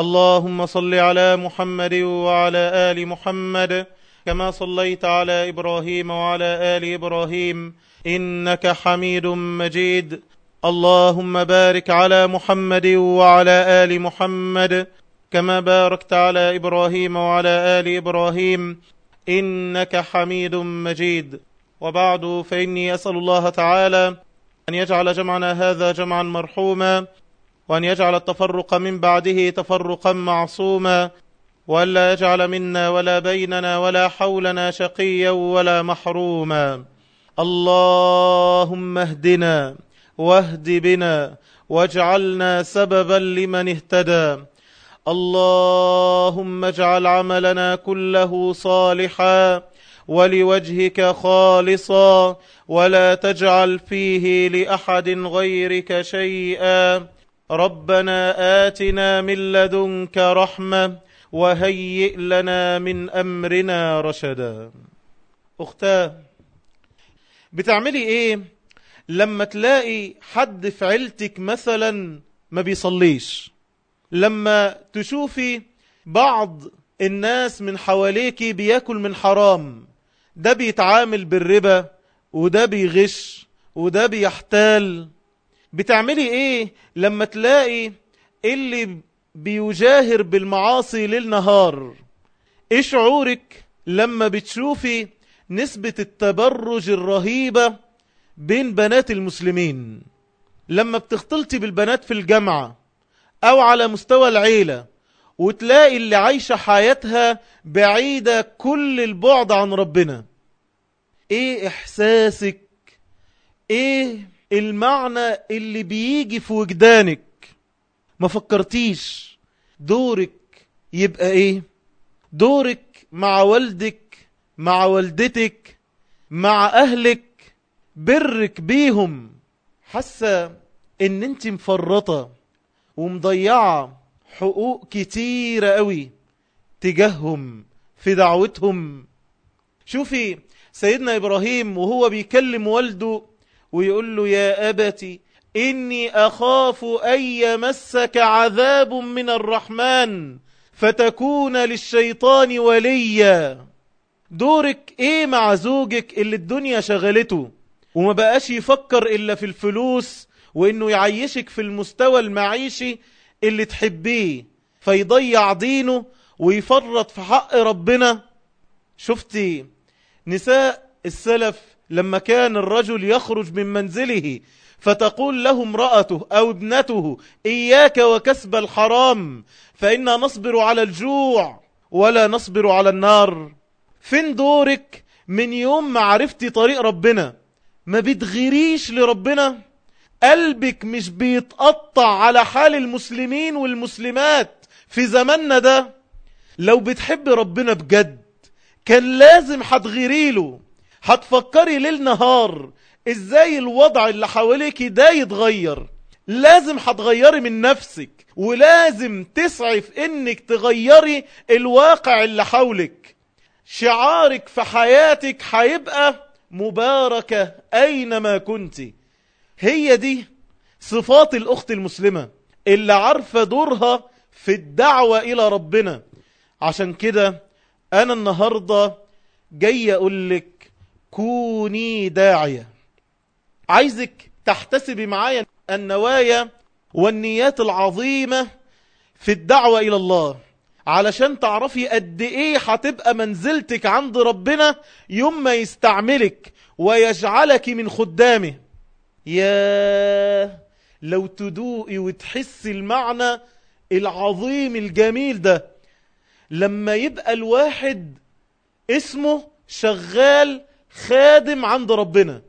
اللهم صل على محمد وعلى آل محمد كما صليت على إبراهيم وعلى آل إبراهيم إنك حميد مجيد. اللهم بارك على محمد وعلى آل محمد كما باركت على إبراهيم وعلى آل إبراهيم إنك حميد مجيد. وبعد فإني أسأل الله تعالى أن يجعل جمعنا هذا جمعا مرحوما وأن يجعل التفرق من بعده تفرقا معصوما وألا يجعل منا ولا بيننا ولا حولنا شقيا ولا محروما. اللهم اهدنا واهد بنا واجعلنا سببا لمن اهتدى. اللهم اجعل عملنا كله صالحا ولوجهك خالصا ولا تجعل فيه لأحد غيرك شيئا. ربنا آتنا من لدنك رحمة وهيئ لنا من أمرنا رشدا. أختاه بتعملي إيه لما تلاقي حد في عيلتك مثلا ما بيصليش؟ لما تشوفي بعض الناس من حواليك بياكل من حرام ده بيتعامل بالربا وده بيغش وده بيحتال بتعملي إيه لما تلاقي اللي بيجاهر بالمعاصي ليل نهار إيه شعورك لما بتشوفي نسبة التبرج الرهيبة بين بنات المسلمين؟ لما بتختلطي بالبنات في الجامعة أو على مستوى العيلة وتلاقي اللي عايشة حياتها بعيدة كل البعد عن ربنا. إيه إحساسك؟ إيه المعنى اللي بيجي في وجدانك. ما فكرتيش دورك يبقى إيه؟ دورك مع والدك مع والدتك مع أهلك برك بيهم. حاسة إن أنت مفرطة ومضيعة حقوق كتيرة قوي تجاههم في دعوتهم. شوفي سيدنا إبراهيم وهو بيكلم والده ويقول له يا أبتي إني أخاف أن يمسك عذاب من الرحمن فتكون للشيطان وليا. دورك إيه مع زوجك اللي الدنيا شغلته وما بقاش يفكر إلا في الفلوس وإنه يعيشك في المستوى المعيشي اللي تحبيه فيضيع دينه ويفرط في حق ربنا. شفتي نساء السلف لما كان الرجل يخرج من منزله فتقول له امرأته أو ابنته إياك وكسب الحرام فإنا نصبر على الجوع ولا نصبر على النار. فين دورك من يوم ما عرفتي طريق ربنا؟ ما بتغيريش لربنا؟ قلبك مش بيتقطع على حال المسلمين والمسلمات في زماننا ده. لو بتحب ربنا بجد كان لازم هتغيري له هتفكري ليل نهار إزاي الوضع اللي حواليك ده يتغير. لازم هتغيري من نفسك ولازم تسعي في انك تغيري الواقع اللي حولك. شعارك في حياتك هيبقى مباركة أينما كنت. هي دي صفات الأخت المسلمة اللي عارفة دورها في الدعوة إلى ربنا. عشان كده أنا النهاردة جاي اقولك كوني داعية. عايزك تحتسبي معايا النوايا والنيات العظيمة في الدعوة إلى الله. علشان تعرفي قد إيه هتبقى منزلتك عند ربنا يوم ما يستعملك ويجعلك من خدامه. يا لو تدوقي وتحسي المعنى العظيم الجميل ده لما يبقى الواحد اسمه شغال خادم عند ربنا.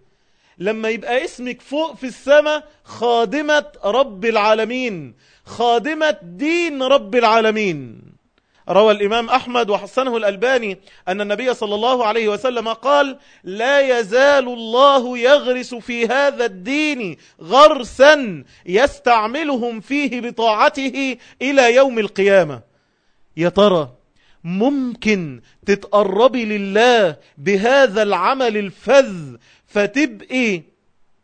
لما يبقى اسمك فوق في السماء خادمة رب العالمين. خادمة دين رب العالمين. روى الإمام أحمد وحسنه الألباني أن النبي صلى الله عليه وسلم قال لا يزال الله يغرس في هذا الدين غرسا يستعملهم فيه بطاعته إلى يوم القيامة. يا ترى ممكن تتقربي لله بهذا العمل الفذ فتبقي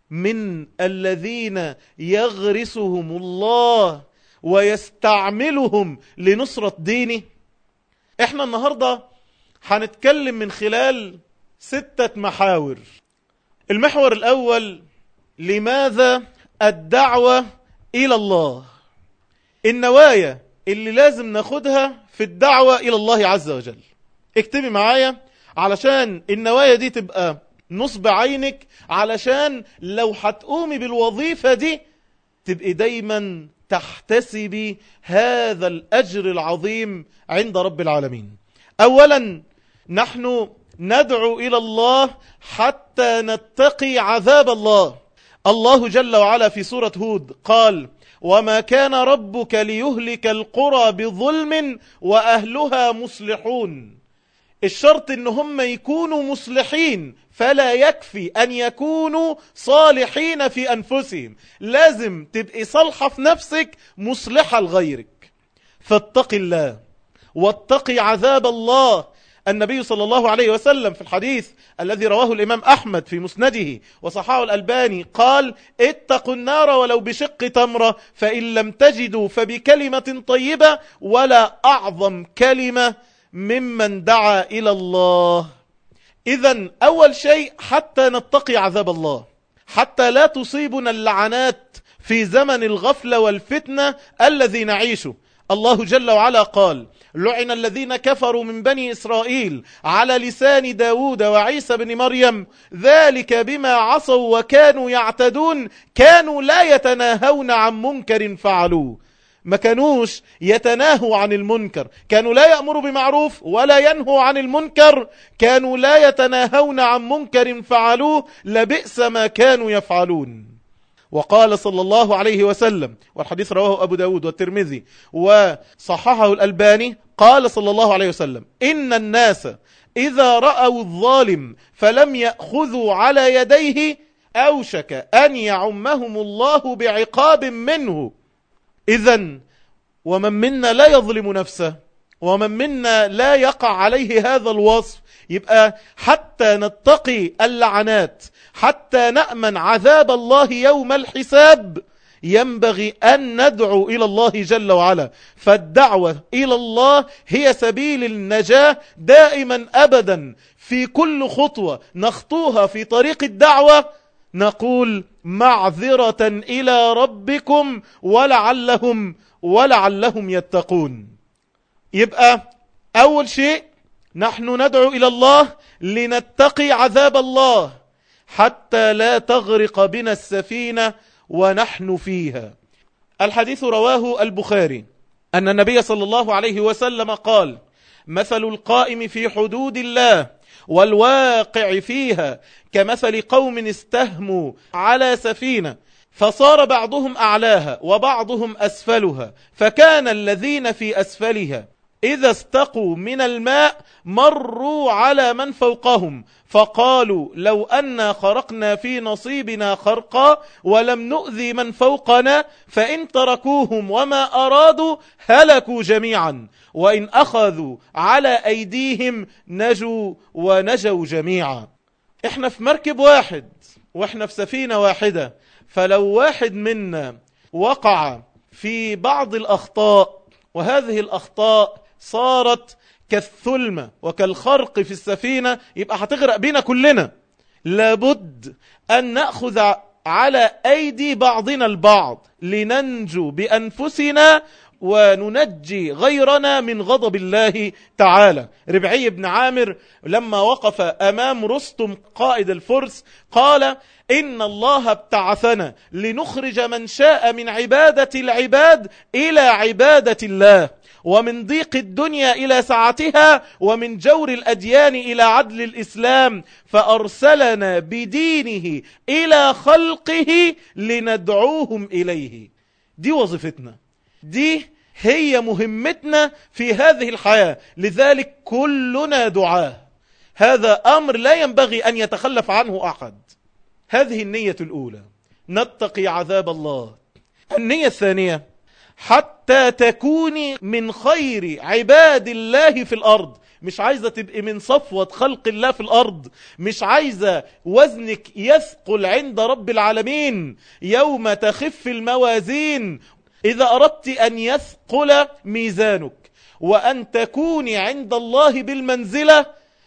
من الذين يغرسهم الله ويستعملهم لنصرة دينه. إحنا النهاردة هنتكلم من خلال ستة محاور. المحور الأول لماذا الدعوة إلى الله؟ النوايا اللي لازم ناخدها في الدعوة إلى الله عز وجل. اكتبي معايا علشان النوايا دي تبقى نصب عينك علشان لو هتقومي بالوظيفة دي تبقي دايما تحتسبي هذا الأجر العظيم عند رب العالمين. أولا نحن ندعو إلى الله حتى نتقي عذاب الله. الله جل وعلا في سورة هود قال وما كان ربك ليهلك القرى بظلم وأهلها مصلحون. الشرط إن هم يكونوا مصلحين فلا يكفي أن يكونوا صالحين في أنفسهم. لازم تبقي صالحة في نفسك مصلحة لغيرك. فاتق الله واتقي عذاب الله النبي صلى الله عليه وسلم في الحديث الذي رواه الإمام أحمد في مسنده وصحاه الألباني قال اتقوا النار ولو بشق تمرة فإن لم تجدوا فبكلمة طيبة ولا أعظم كلمة ممن دعا إلى الله. إذا أول شيء حتى نتقي عذاب الله حتى لا تصيبنا اللعنات في زمن الغفلة والفتنة الذي نعيشه. الله جل وعلا قال لعن الذين كفروا من بني إسرائيل على لسان داود وعيسى بن مريم ذلك بما عصوا وكانوا يعتدون كانوا لا يتناهون عن منكر فعلوه. ما كانوش يتناهوا عن المنكر كانوا لا يأمروا بمعروف ولا ينهوا عن المنكر كانوا لا يتناهون عن منكر فعلوه لبئس ما كانوا يفعلون. وقال صلى الله عليه وسلم والحديث رواه أبو داود والترمذي وصححه الألباني قال صلى الله عليه وسلم إن الناس إذا رأوا الظالم فلم يأخذوا على يديه أوشك أن يعمهم الله بعقاب منه. إذا ومن منا لا يظلم نفسه ومن منا لا يقع عليه هذا الوصف يبقى حتى نتقي اللعنات حتى نأمن عذاب الله يوم الحساب. ينبغي أن ندعو إلى الله جل وعلا. فالدعوة إلى الله هي سبيل النجاة دائما أبدا. في كل خطوة نخطوها في طريق الدعوة نقول معذرة إلى ربكم ولعلهم ولعلهم يتقون. يبقى أول شيء نحن ندعو إلى الله لنتقي عذاب الله. حتى لا تغرق بنا السفينة ونحن فيها. الحديث رواه البخاري أن النبي صلى الله عليه وسلم قال مثل القائم في حدود الله والواقع فيها كمثل قوم استهموا على سفينة فصار بعضهم أعلاها وبعضهم أسفلها فكان الذين في أسفلها إذا استقوا من الماء مروا على من فوقهم. فقالوا لو أنا خرقنا في نصيبنا خرقا ولم نؤذي من فوقنا فإن تركوهم وما أرادوا هلكوا جميعا. وإن أخذوا على أيديهم نجوا ونجوا جميعا. إحنا في مركب واحد وإحنا في سفينة واحدة. فلو واحد منا وقع في بعض الأخطاء وهذه الأخطاء صارت كالثلمة وكالخرق في السفينة. يبقى هتغرق بينا كلنا. لابد أن نأخذ على أيدي بعضنا البعض لننجو بأنفسنا وننجي غيرنا من غضب الله تعالى. ربعي بن عامر لما وقف أمام رستم قائد الفرس قال إن الله ابتعثنا لنخرج من شاء من عبادة العباد إلى عبادة الله. ومن ضيق الدنيا إلى سعتها ومن جور الأديان إلى عدل الإسلام فأرسلنا بدينه إلى خلقه لندعوهم إليه. دي وظيفتنا. دي هي مهمتنا في هذه الحياة. لذلك كلنا دعاة. هذا أمر لا ينبغي أن يتخلف عنه أحد. هذه النية الأولى. نتقي عذاب الله. النية الثانية. حتى تكوني من خير عباد الله في الأرض. مش عايزة تبقي من صفوة خلق الله في الأرض. مش عايزة وزنك يثقل عند رب العالمين. يوم تخف الموازين. إذا أردت أن يثقل ميزانك. وأن تكوني عند الله بالمنزلة.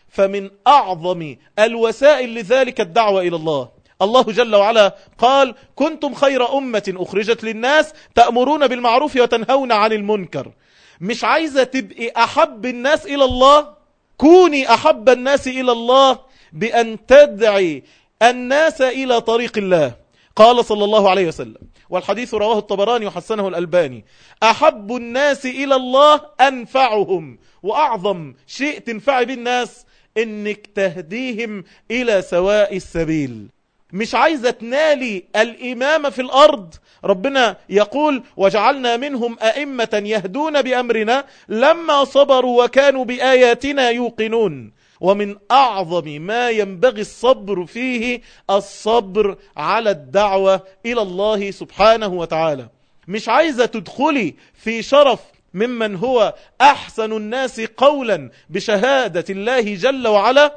فمن أعظم الوسائل لذلك الدعوة إلى الله. الله جل وعلا قال كنتم خير أمة أخرجت للناس تأمرون بالمعروف وتنهون عن المنكر. مش عايزة تبقي أحب الناس إلى الله؟ كوني أحب الناس إلى الله بأن تدعي الناس إلى طريق الله. قال صلى الله عليه وسلم والحديث رواه الطبراني وحسنه الألباني أحب الناس إلى الله أنفعهم وأعظم شيء تنفع بالناس إنك تهديهم إلى سواء السبيل. مش عايزة تنالي الإمامة في الأرض. ربنا يقول وجعلنا منهم أئمة يهدون بأمرنا لما صبروا وكانوا بآياتنا يوقنون. ومن أعظم ما ينبغي الصبر فيه الصبر على الدعوة إلى الله سبحانه وتعالى. مش عايزة تدخلي في شرف ممن هو أحسن الناس قولا بشهادة الله جل وعلا.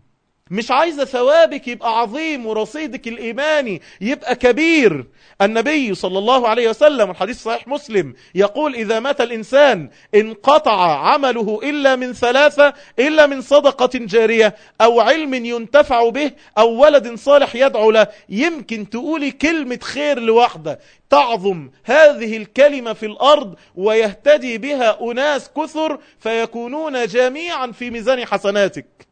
مش عايزة ثوابك يبقى عظيم ورصيدك الإيماني يبقى كبير. النبي صلى الله عليه وسلم الحديث صحيح مسلم يقول إذا مات الإنسان انقطع عمله إلا من ثلاثة إلا من صدقة جارية أو علم ينتفع به أو ولد صالح يدعو له. يمكن تقولي كلمة خير لوحدة. تعظم هذه الكلمة في الأرض ويهتدي بها أناس كثر فيكونون جميعا في ميزان حسناتك.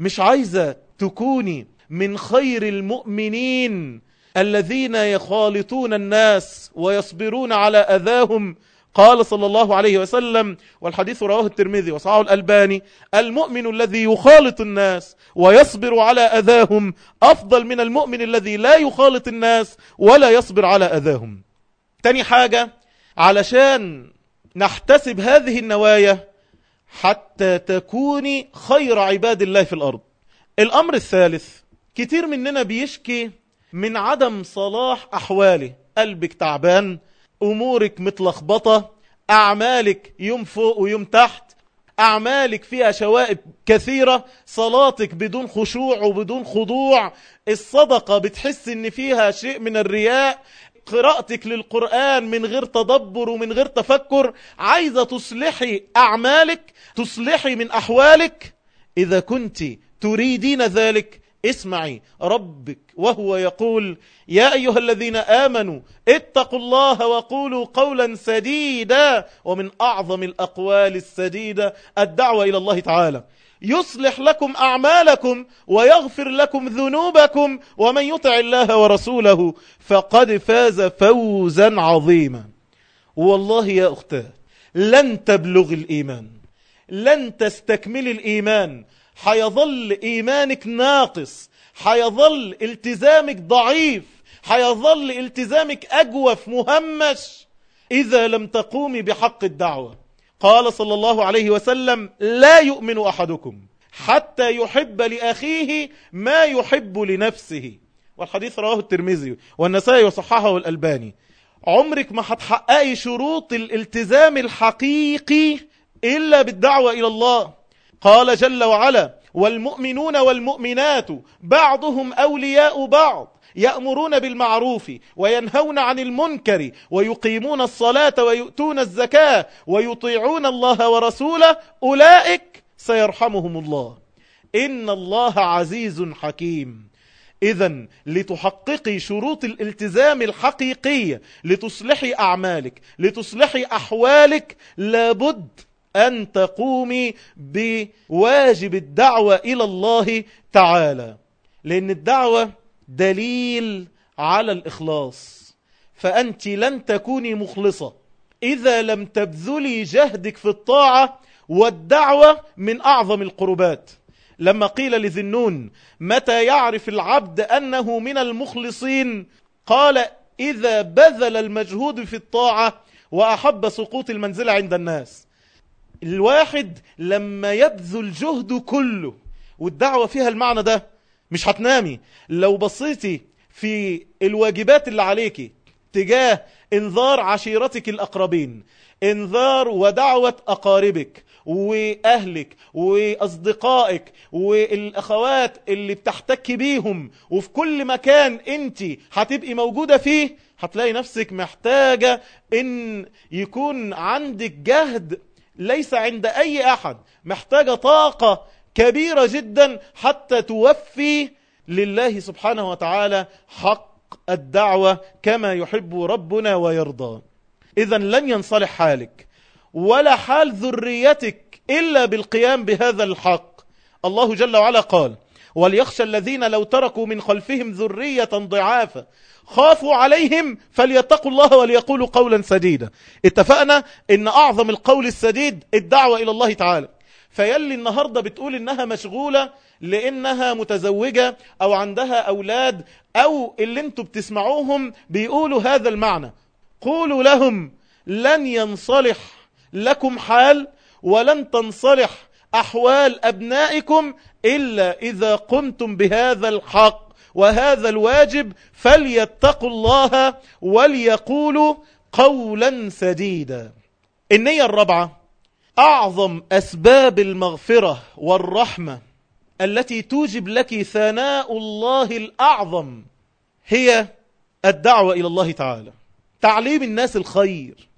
مش عايزة تكوني من خير المؤمنين الذين يخالطون الناس ويصبرون على أذاهم. قال صلى الله عليه وسلم والحديث رواه الترمذي وصعه الألباني المؤمن الذي يخالط الناس ويصبر على أذاهم أفضل من المؤمن الذي لا يخالط الناس ولا يصبر على أذاهم. تاني حاجة علشان نحتسب هذه النوايا حتى تكوني خير عباد الله في الأرض. الأمر الثالث كتير مننا بيشكي من عدم صلاح أحواله قلبك تعبان أمورك متلخبطة أعمالك يوم فوق ويوم تحت أعمالك فيها شوائب كثيرة صلاتك بدون خشوع وبدون خضوع الصدقة بتحس إن فيها شيء من الرياء قراءتك للقرآن من غير تدبر ومن غير تفكر عايزة تصلحي أعمالك تصلحي من أحوالك. إذا كنت تريدين ذلك اسمعي. ربك وهو يقول يا أيها الذين آمنوا اتقوا الله وقولوا قولا سديدا. ومن أعظم الأقوال السديدة الدعوة إلى الله تعالى. يصلح لكم أعمالكم ويغفر لكم ذنوبكم ومن يطع الله ورسوله فقد فاز فوزا عظيما. والله يا أختاه لن تبلغ الإيمان لن تستكمل الإيمان. حيظل إيمانك ناقص حيظل التزامك ضعيف حيظل التزامك أجوف مهمش. إذا لم تقومي بحق الدعوة قال صلى الله عليه وسلم لا يؤمن أحدكم حتى يحب لأخيه ما يحب لنفسه. والحديث رواه الترمذي والنسائي وصححه الألباني. عمرك ما هتحققي شروط الالتزام الحقيقي إلا بالدعوة إلى الله. قال جل وعلا والمؤمنون والمؤمنات بعضهم أولياء بعض. يأمرون بالمعروف وينهون عن المنكر ويقيمون الصلاة ويؤتون الزكاة ويطيعون الله ورسوله أولئك سيرحمهم الله. إن الله عزيز حكيم. إذا لتحققي شروط الالتزام الحقيقية لتصلحي أعمالك لتصلحي أحوالك لابد أن تقومي بواجب الدعوة إلى الله تعالى. لأن الدعوة دليل على الإخلاص. فأنت لن تكوني مخلصة. إذا لم تبذلي جهدك في الطاعة والدعوة من أعظم القربات. لما قيل لذنون متى يعرف العبد أنه من المخلصين؟ قال إذا بذل المجهود في الطاعة وأحب سقوط المنزلة عند الناس. الواحد لما يبذل جهده كله والدعوة فيها المعنى ده مش هتنامي. لو بصيتي في الواجبات اللي عليكي تجاه انذار عشيرتك الأقربين انذار ودعوة أقاربك وأهلك وأصدقائك والأخوات اللي بتحتك بيهم وفي كل مكان انت هتبقي موجودة فيه هتلاقي نفسك محتاجة إن يكون عندك جهد ليس عند أي أحد محتاجة طاقة كبيرة جدا حتى توفي لله سبحانه وتعالى حق الدعوة كما يحب ربنا ويرضى. إذا لن ينصلح حالك ولا حال ذريتك إلا بالقيام بهذا الحق. الله جل وعلا قال وليخشى الذين لو تركوا من خلفهم ذرية ضعافا خافوا عليهم فليتقوا الله وليقولوا قولا سديدا اتفقنا إن أعظم القول السديد الدعوة إلى الله تعالى. فيلي النهاردة بتقول إنها مشغولة لإنها متزوجة أو عندها أولاد أو اللي أنتوا بتسمعوهم بيقولوا هذا المعنى. قولوا لهم لن ينصلح لكم حال ولن تنصلح أحوال أبنائكم إلا إذا قمتم بهذا الحق وهذا الواجب فليتقوا الله وليقولوا قولا سديدا. النية الرابعة أعظم أسباب المغفرة والرحمة التي توجب لك ثناء الله الأعظم هي الدعوة إلى الله تعالى. تعليم الناس الخير.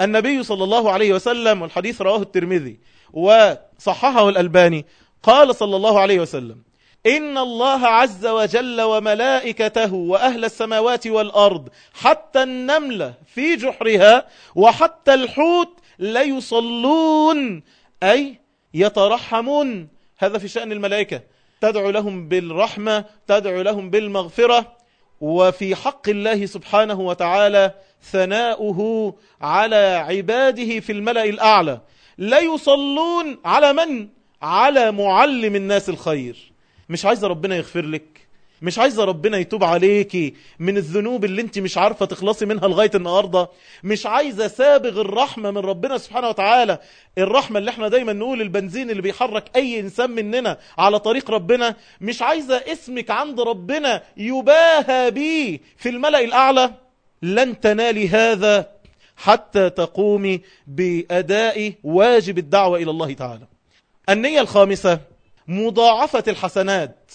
النبي صلى الله عليه وسلم والحديث رواه الترمذي وصححه الألباني قال صلى الله عليه وسلم إن الله عز وجل وملائكته وأهل السماوات والأرض حتى النملة في جحرها وحتى الحوت ليصلون أي يترحمون. هذا في شأن الملائكة. تدعو لهم بالرحمة تدعو لهم بالمغفرة. وفي حق الله سبحانه وتعالى ثناؤه على عباده في الملأ الأعلى. لا يصلون على من؟ على معلم الناس الخير. مش عايزة ربنا يغفر لك مش عايزة ربنا يتوب عليكي من الذنوب اللي انت مش عارفة تخلصي منها لغاية النهاردة. مش عايزة سابغ الرحمة من ربنا سبحانه وتعالى. الرحمة اللي إحنا دايما نقول البنزين اللي بيحرك أي إنسان مننا على طريق ربنا مش عايزة اسمك عند ربنا يباهى بيه. في الملأ الأعلى لن تنالي هذا حتى تقومي بأداء واجب الدعوة إلى الله تعالى. النية الخامسة مضاعفة الحسنات.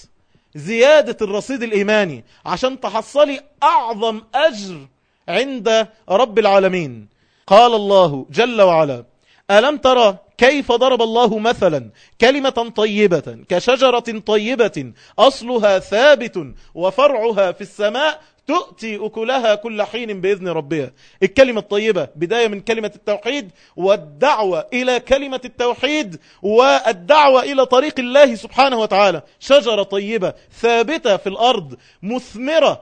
زيادة الرصيد الإيماني عشان تحصلي أعظم أجر عند رب العالمين. قال الله جل وعلا ألم ترى كيف ضرب الله مثلا كلمة طيبة كشجرة طيبة أصلها ثابت وفرعها في السماء تؤتي أكلها كل حين بإذن ربها. الكلمة الطيبة بداية من كلمة التوحيد والدعوة إلى كلمة التوحيد والدعوة إلى طريق الله سبحانه وتعالى. شجرة طيبة ثابتة في الأرض مثمرة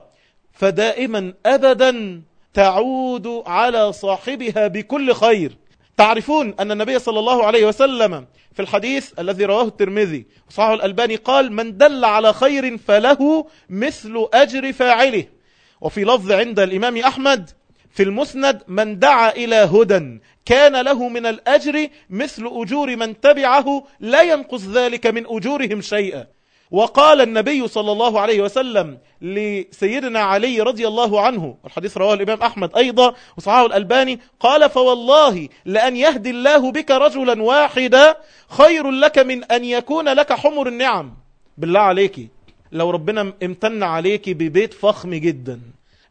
فدائما أبدا تعود على صاحبها بكل خير. تعرفون أن النبي صلى الله عليه وسلم في الحديث الذي رواه الترمذي وصححه الألباني قال من دل على خير فله مثل أجر فاعله. وفي لفظ عند الإمام أحمد في المسند من دعا إلى هدى كان له من الأجر مثل أجور من تبعه لا ينقص ذلك من أجورهم شيئا. وقال النبي صلى الله عليه وسلم لسيدنا علي رضي الله عنه الحديث رواه الإمام أحمد أيضا وصححه الألباني قال فوالله لأن يهدي الله بك رجلا واحدا خير لك من أن يكون لك حمر النعم. بالله عليك. لو ربنا امتن عليك ببيت فخم جدا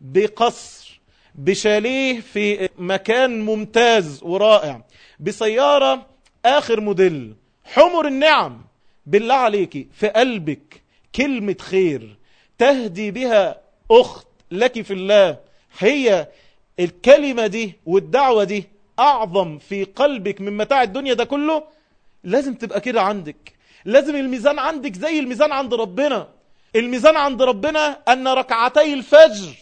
بقصر بشاليه في مكان ممتاز ورائع بسيارة آخر موديل حمر النعم بالله عليك في قلبك كلمة خير تهدي بها أخت لك في الله. هي الكلمة دي والدعوة دي أعظم في قلبك من متاع الدنيا ده كله؟ لازم تبقى كده عندك لازم الميزان عندك زي الميزان عند ربنا. الميزان عند ربنا أن ركعتي الفجر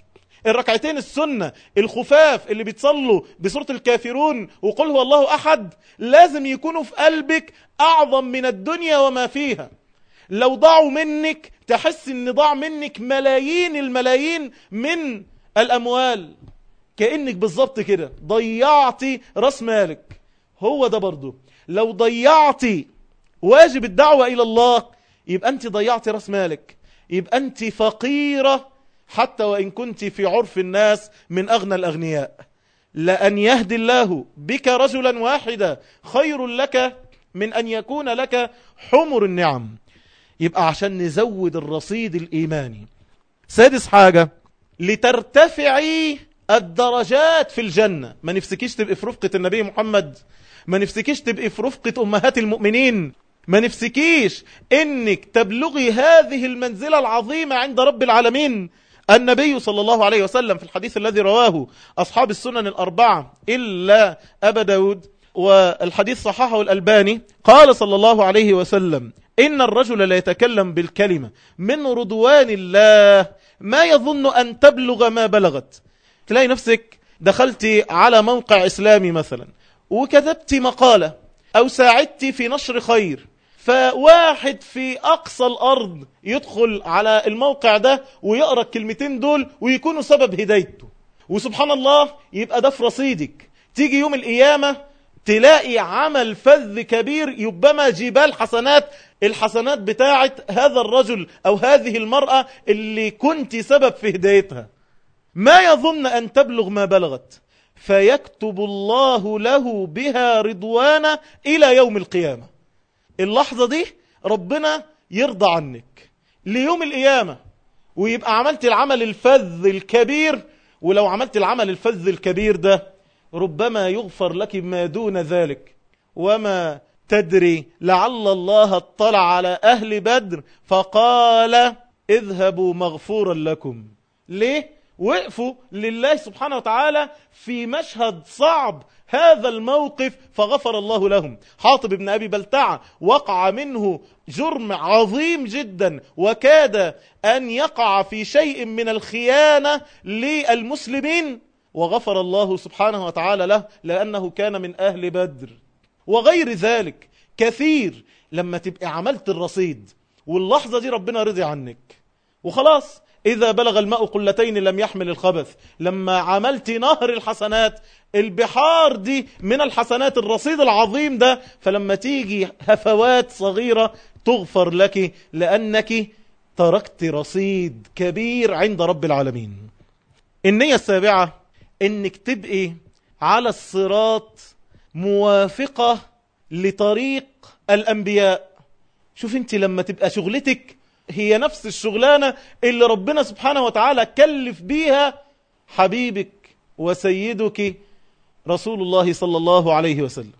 الركعتين السنة الخفاف اللي بيتصلوا بسورة الكافرون وقل هو الله أحد لازم يكونوا في قلبك أعظم من الدنيا وما فيها. لو ضاعوا منك تحس إن ضاع منك ملايين الملايين من الأموال. كأنك بالظبط كده ضيعتي رأس مالك. هو ده برضو. لو ضيعتي واجب الدعوة إلى الله يبقى أنت ضيعتي رأس مالك. يبقى أنت فقيرة حتى وإن كنت في عرف الناس من أغنى الأغنياء. لأن يهدي الله بك رجلا واحدا خير لك من أن يكون لك حمر النعم. يبقى عشان نزود الرصيد الإيماني. سادس حاجة لترتفعي الدرجات في الجنة. ما نفسكيش تبقي في رفقة النبي محمد ما نفسكيش تبقي في رفقة أمهات المؤمنين. ما نفسكيش إنك تبلغي هذه المنزلة العظيمة عند رب العالمين. النبي صلى الله عليه وسلم في الحديث الذي رواه أصحاب السنن الأربعة إلا أبا داود والحديث صححه الألباني. قال صلى الله عليه وسلم إن الرجل لا يتكلم بالكلمة من رضوان الله ما يظن أن تبلغ ما بلغت. تلاقي نفسك دخلت على موقع إسلامي مثلا وكتبت مقالة أو ساعدت في نشر خير. فواحد في أقصى الأرض يدخل على الموقع ده ويقرأ الكلمتين دول ويكونوا سبب هدايته. وسبحان الله يبقى ده في رصيدك. تيجي يوم القيامة تلاقي عمل فذ كبير يبما جبال حسنات. الحسنات بتاعت هذا الرجل أو هذه المرأة اللي كنت سبب في هدايتها. ما يظن أن تبلغ ما بلغت. فيكتب الله له بها رضوانا إلى يوم القيامة. اللحظة دي ربنا يرضى عنك ليوم القيامة ويبقى عملت العمل الفذ الكبير ولو عملت العمل الفذ الكبير ده ربما يغفر لك ما دون ذلك وما تدري لعل الله اطلع على أهل بدر فقال اذهبوا مغفورا لكم ليه؟ وقفوا لله سبحانه وتعالى في مشهد صعب هذا الموقف فغفر الله لهم. حاطب بن أبي بلتعة وقع منه جرم عظيم جدا وكاد أن يقع في شيء من الخيانة للمسلمين. وغفر الله سبحانه وتعالى له لأنه كان من أهل بدر. وغير ذلك كثير لما تبقى عملت الرصيد واللحظة دي ربنا رضي عنك. وخلاص إذا بلغ الماء قلتين لم يحمل الخبث. لما عملت نهر الحسنات البحار دي من الحسنات الرصيد العظيم ده فلما تيجي هفوات صغيرة تغفر لك لأنك تركت رصيد كبير عند رب العالمين. النية السابعة إنك تبقي على الصراط موافقة لطريق الأنبياء. شوف أنت لما تبقى شغلتك هي نفس الشغلانة اللي ربنا سبحانه وتعالى كلف بيها حبيبك وسيدك رسول الله صلى الله عليه وسلم.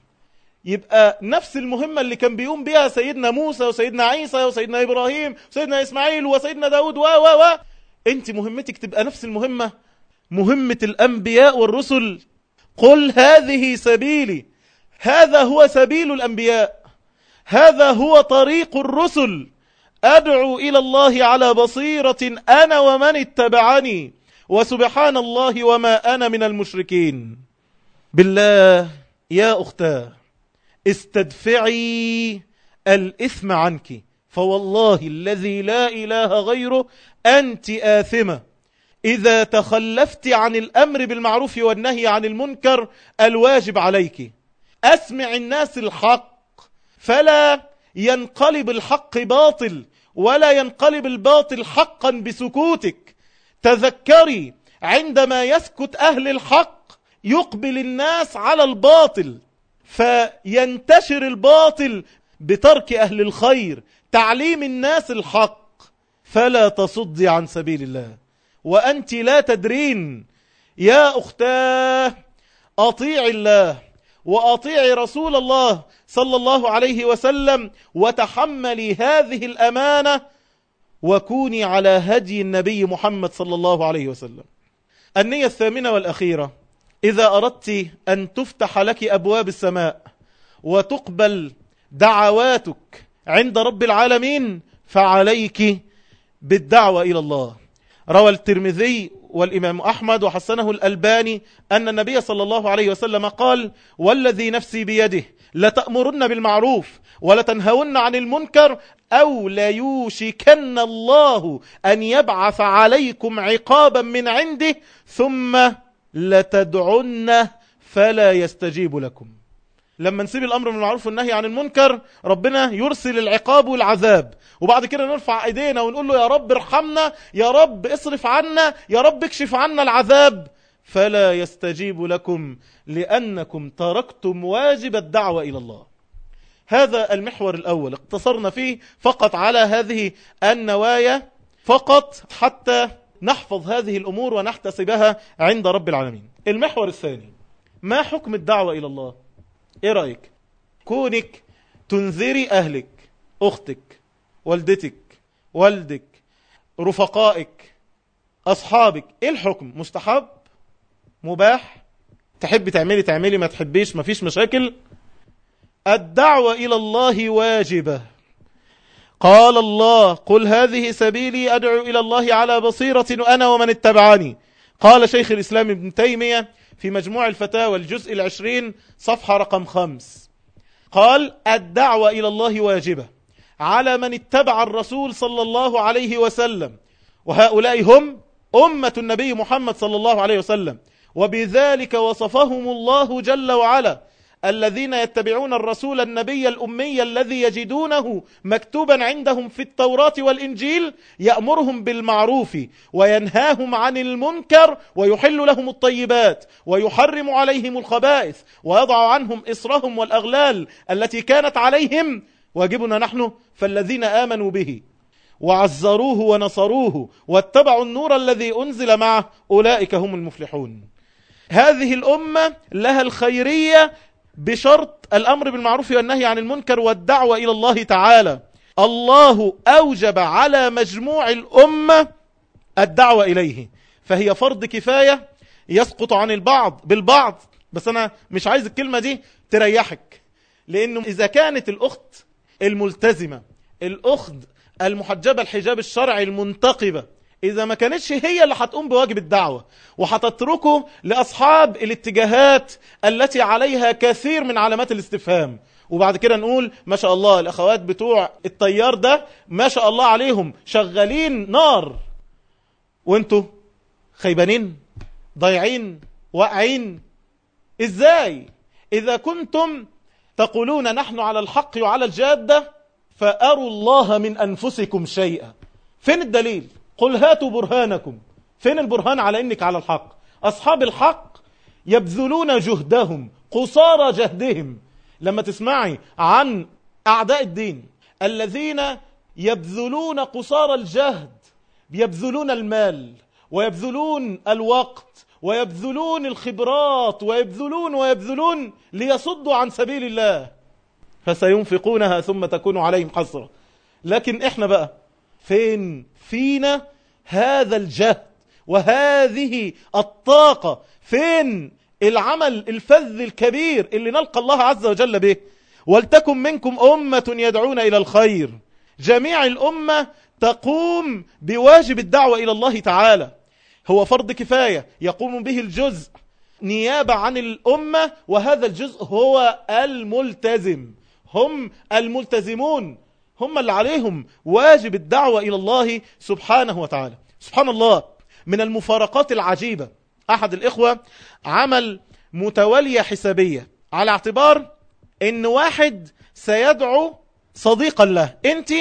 يبقى نفس المهمة اللي كان بيقوم بيها سيدنا موسى وسيدنا عيسى وسيدنا إبراهيم وسيدنا إسماعيل وسيدنا داود و و و. انت مهمتك تبقى نفس المهمة مهمة الأنبياء والرسل. قل هذه سبيلي هذا هو سبيل الأنبياء هذا هو طريق الرسل. أدعو إلى الله على بصيرة أنا ومن اتبعني وسبحان الله وما أنا من المشركين. بالله يا أختاه استدفعي الإثم عنك فوالله الذي لا إله غيره أنت آثمة. إذا تخلفت عن الأمر بالمعروف والنهي عن المنكر الواجب عليك. أسمع الناس الحق فلا ينقلب الحق باطل. ولا ينقلب الباطل حقا بسكوتك. تذكري عندما يسكت أهل الحق يقبل الناس على الباطل فينتشر الباطل بترك أهل الخير تعليم الناس الحق. فلا تصدي عن سبيل الله. وأنت لا تدرين. يا أختاه أطيع الله. وأطيع رسول الله صلى الله عليه وسلم وتحملي هذه الأمانة وكوني على هدي النبي محمد صلى الله عليه وسلم. النية الثامنة والأخيرة إذا أردت أن تفتح لك أبواب السماء وتقبل دعواتك عند رب العالمين فعليك بالدعوة إلى الله. روى الترمذي والإمام أحمد وحسنه الألباني أن النبي صلى الله عليه وسلم قال والذي نفسي بيده لتأمرن بالمعروف ولتنهون عن المنكر أو ليوشكن الله أن يبعث عليكم عقابا من عنده ثم لتدعن فلا يستجيب لكم. لما نسيب الأمر بالمعروف والنهي عن المنكر ربنا يرسل العقاب والعذاب. وبعد كده نرفع ايدينا ونقول له يا رب ارحمنا يا رب اصرف عنا يا رب اكشف عنا العذاب. فلا يستجيب لكم لأنكم تركتم واجب الدعوة إلى الله. هذا المحور الأول اقتصرنا فيه فقط على هذه النوايا فقط حتى نحفظ هذه الأمور ونحتسبها عند رب العالمين. المحور الثاني ما حكم الدعوة إلى الله؟ إيه رأيك؟ كونك تنذري أهلك أختك والدتك والدك رفقائك أصحابك إيه الحكم؟ مستحب؟ مباح؟ تحب تعملي تعملي ما تحبيش ما فيش مشاكل؟ الدعوة إلى الله واجبة. قال الله قل هذه سبيلي أدعو إلى الله على بصيرة أنا ومن اتبعني. قال شيخ الإسلام ابن تيمية في مجموع الفتاوى الجزء العشرين صفحة رقم خمس. قال الدعوة إلى الله واجبة. على من اتبع الرسول صلى الله عليه وسلم. وهؤلاء هم أمة النبي محمد صلى الله عليه وسلم. وبذلك وصفهم الله جل وعلا. الذين يتبعون الرسول النبي الأمي الذي يجدونه مكتوبا عندهم في التوراة والإنجيل يأمرهم بالمعروف وينهاهم عن المنكر ويحل لهم الطيبات ويحرم عليهم الخبائث ويضع عنهم إصرهم والأغلال التي كانت عليهم واجبنا نحن فالذين آمنوا به وعزروه ونصروه واتبعوا النور الذي أنزل معه أولئك هم المفلحون. هذه الأمة لها الخيرية بشرط الأمر بالمعروف والنهي عن المنكر والدعوة إلى الله تعالى. الله أوجب على مجموع الأمة الدعوة إليه. فهي فرض كفاية يسقط عن البعض بالبعض. بس أنا مش عايز الكلمة دي تريحك. لأنه إذا كانت الأخت الملتزمة الأخت المحجبة الحجاب الشرعي المنتقبة. إذا ما كانتش هي اللي هتقوم بواجب الدعوة وهتتركه لأصحاب الاتجاهات التي عليها كثير من علامات الاستفهام. وبعد كده نقول ما شاء الله الأخوات بتوع الطيار ده ما شاء الله عليهم شغالين نار. وانتوا خيبانين ضايعين واقعين. إزاي؟ إذا كنتم تقولون نحن على الحق وعلى الجادة فأروا الله من أنفسكم شيئا. فين الدليل؟ قل هاتوا برهانكم. فين البرهان على إنك على الحق؟ أصحاب الحق يبذلون جهدهم قصارى جهدهم. لما تسمعي عن أعداء الدين الذين يبذلون قصارى الجهد يبذلون المال ويبذلون الوقت ويبذلون الخبرات ويبذلون ويبذلون ليصدوا عن سبيل الله. فسينفقونها ثم تكون عليهم حسرة لكن إحنا بقى فين فينا هذا الجهد وهذه الطاقة؟ فين العمل الفذ الكبير اللي نلقى الله عز وجل به؟ ولتكن منكم أمة يدعون إلى الخير. جميع الأمة تقوم بواجب الدعوة إلى الله تعالى. هو فرض كفاية يقوم به الجزء. نيابة عن الأمة وهذا الجزء هو الملتزم. هم الملتزمون هم اللي عليهم واجب الدعوة إلى الله سبحانه وتعالى. سبحان الله من المفارقات العجيبة. أحد الإخوة عمل متولية حسابية على اعتبار إن واحد سيدعو صديقا له. أنت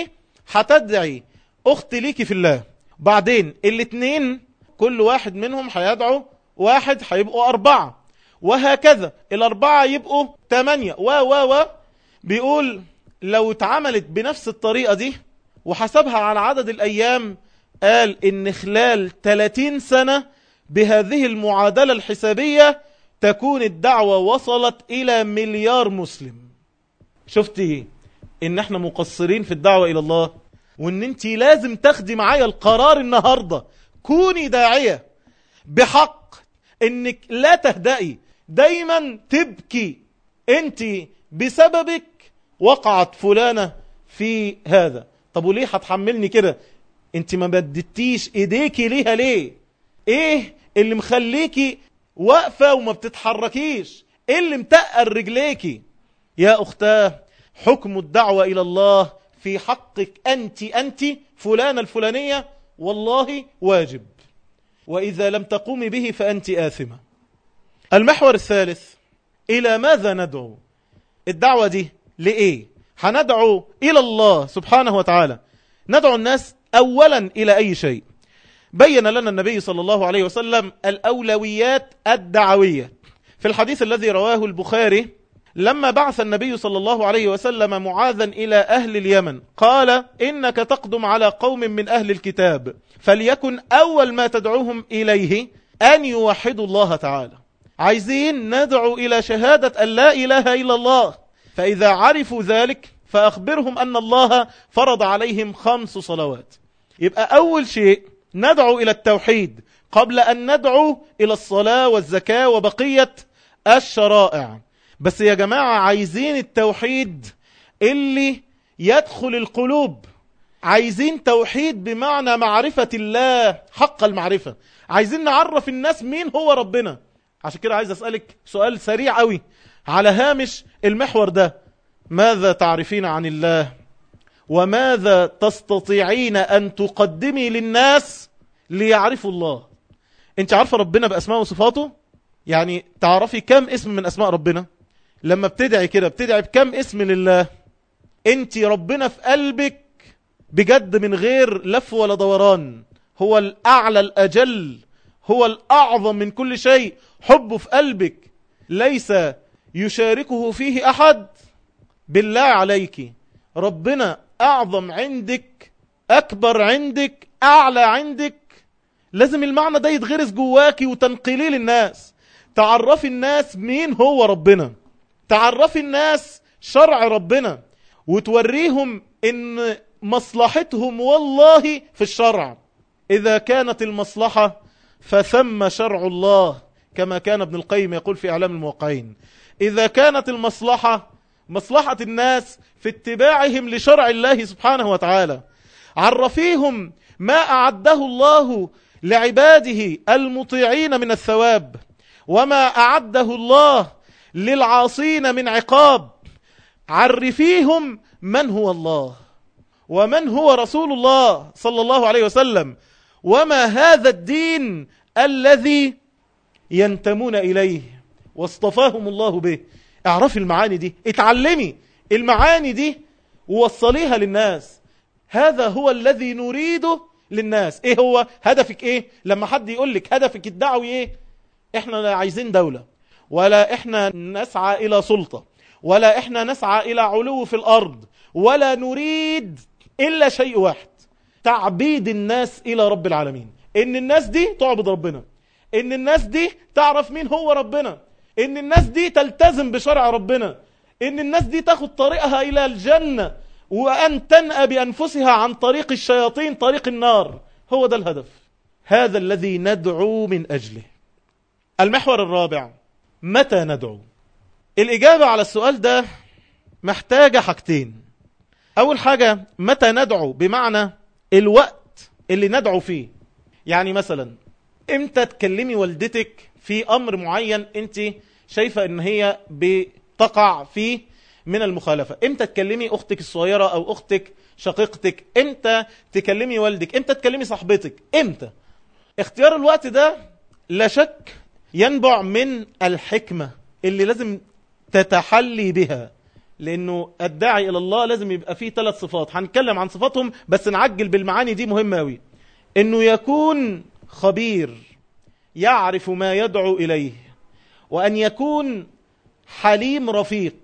هتدعي اخت ليكي في الله. بعدين الاتنين كل واحد منهم هيدعو واحد هيبقوا أربعة. وهكذا. الأربعة يبقوا تمانية. و و و. بيقول لو اتعملت بنفس الطريقة دي وحسبها على عدد الأيام قال إن خلال 30 سنة بهذه المعادلة الحسابية تكون الدعوة وصلت إلى مليار مسلم. شفتي إن إحنا مقصرين في الدعوة إلى الله وإن انت لازم تاخدي معايا القرار النهاردة. كوني داعية بحق إنك لا تهدئي دايما تبكي أنت بسببك وقعت فلانة في هذا. طب وليه هتحملني كده؟ أنت ما بدتيش إيديكي ليها ليه؟ إيه اللي مخليكي واقفة وما بتتحركيش؟ إيه اللي متقل رجليكي؟ يا أختاه حكم الدعوة إلى الله في حقك أنت أنت فلانة الفلانية والله واجب. وإذا لم تقومي به فأنت آثمة. المحور الثالث إلى ماذا ندعو؟ الدعوة دي لإيه؟ هندعو إلى الله سبحانه وتعالى. ندعو الناس أولا إلى أي شيء. بين لنا النبي صلى الله عليه وسلم الأولويات الدعوية. في الحديث الذي رواه البخاري لما بعث النبي صلى الله عليه وسلم معاذا إلى أهل اليمن قال إنك تقدم على قوم من أهل الكتاب فليكن أول ما تدعوهم إليه أن يوحدوا الله تعالى. عايزين ندعو إلى شهادة أن لا إله إلا الله. فإذا عرفوا ذلك فأخبرهم أن الله فرض عليهم خمس صلوات. يبقى أول شيء ندعو إلى التوحيد قبل أن ندعو إلى الصلاة والزكاة وبقية الشرائع. بس يا جماعة عايزين التوحيد اللي يدخل القلوب. عايزين توحيد بمعنى معرفة الله حق المعرفة. عايزين نعرف الناس مين هو ربنا. عشان كده عايز أسألك سؤال سريع قوي على هامش المحور ده. ماذا تعرفين عن الله؟ وماذا تستطيعين أن تقدمي للناس ليعرفوا الله؟ انت عارفة ربنا بأسماء وصفاته؟ يعني تعرفي كم اسم من أسماء ربنا؟ لما بتدعي كده بتدعي بكم اسم لله؟ انت ربنا في قلبك بجد من غير لف ولا دوران. هو الأعلى الأجل هو الأعظم من كل شيء. حبه في قلبك ليس يشاركه فيه أحد. بالله عليك ربنا أعظم عندك أكبر عندك أعلى عندك. لازم المعنى ده يتغرس جواكي وتنقليه للناس. تعرفي الناس مين هو ربنا. تعرفي الناس شرع ربنا وتوريهم إن مصلحتهم والله في الشرع. إذا كانت المصلحة فثم شرع الله كما كان ابن القيم يقول في إعلام الموقعين. إذا كانت المصلحة مصلحة الناس في اتباعهم لشرع الله سبحانه وتعالى عرفيهم ما أعده الله لعباده المطيعين من الثواب وما أعده الله للعاصين من عقاب. عرفيهم من هو الله ومن هو رسول الله صلى الله عليه وسلم. وما هذا الدين الذي ينتمون إليه؟ واصطفاهم الله به. اعرفي المعاني دي. اتعلمي المعاني دي ووصليها للناس. هذا هو الذي نريده للناس. إيه هو؟ هدفك إيه؟ لما حد يقول لك هدفك الدعوي إيه؟ إحنا عايزين دولة. ولا إحنا نسعى إلى سلطة ولا إحنا نسعى إلى علو في الأرض ولا نريد إلا شيء واحد تعبيد الناس إلى رب العالمين. إن الناس دي تعبد ربنا. إن الناس دي تعرف مين هو ربنا. إن الناس دي تلتزم بشرع ربنا. إن الناس دي تاخد طريقها إلى الجنة. وأن تنأى بأنفسها عن طريق الشياطين طريق النار. هو ده الهدف. هذا الذي ندعو من أجله. المحور الرابع. متى ندعو؟ الإجابة على السؤال ده محتاجة حاجتين. أول حاجة متى ندعو؟ بمعنى الوقت اللي ندعو فيه. يعني مثلا إمتى تكلمي والدتك في أمر معين أنت شايفة إن هي بتقع فيه من المخالفة؟ إمتى تكلمي أختك الصغيرة أو أختك شقيقتك؟ إمتى تكلمي والدك؟ إمتى تكلمي صاحبتك؟ إمتى؟ اختيار الوقت ده لا شك ينبع من الحكمة اللي لازم تتحلي بها. لأنه الداعي إلى الله لازم يبقى فيه ثلاث صفات. هنتكلم عن صفاتهم بس نعجل بالمعاني دي مهمة قوي إنه يكون خبير يعرف ما يدعو إليه. وأن يكون حليم رفيق.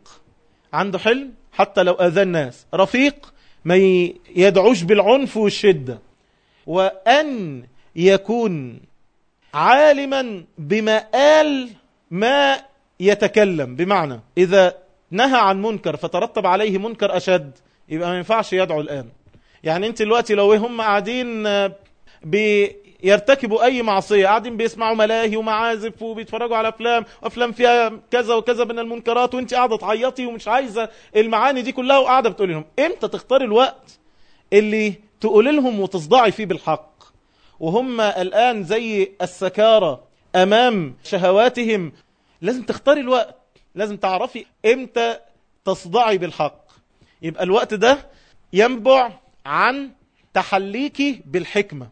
عنده حلم؟ حتى لو أذى الناس. رفيق ما يدعوش بالعنف والشدة. وأن يكون عالما بمآل ما يتكلم. بمعنى إذا نهى عن منكر فترتب عليه منكر أشد يبقى ما ينفعش يدعو الآن. يعني أنت دلوقتي لو هم قاعدين بيرتكبوا أي معصية قاعدين بيسمعوا ملاهي ومعازف وبيتفرجوا على أفلام وأفلام فيها كذا وكذا من المنكرات وأنت قاعدة تعيطي ومش عايزة المعاني دي كلها وقاعدة بتقولي لهم. إمتى تختاري الوقت اللي تقولي لهم وتصدعي فيه بالحق؟ وهم الآن زي السكارة أمام شهواتهم. لازم تختاري الوقت. لازم تعرفي إمتى تصدعي بالحق. يبقى الوقت ده ينبع عن تحليكي بالحكمة.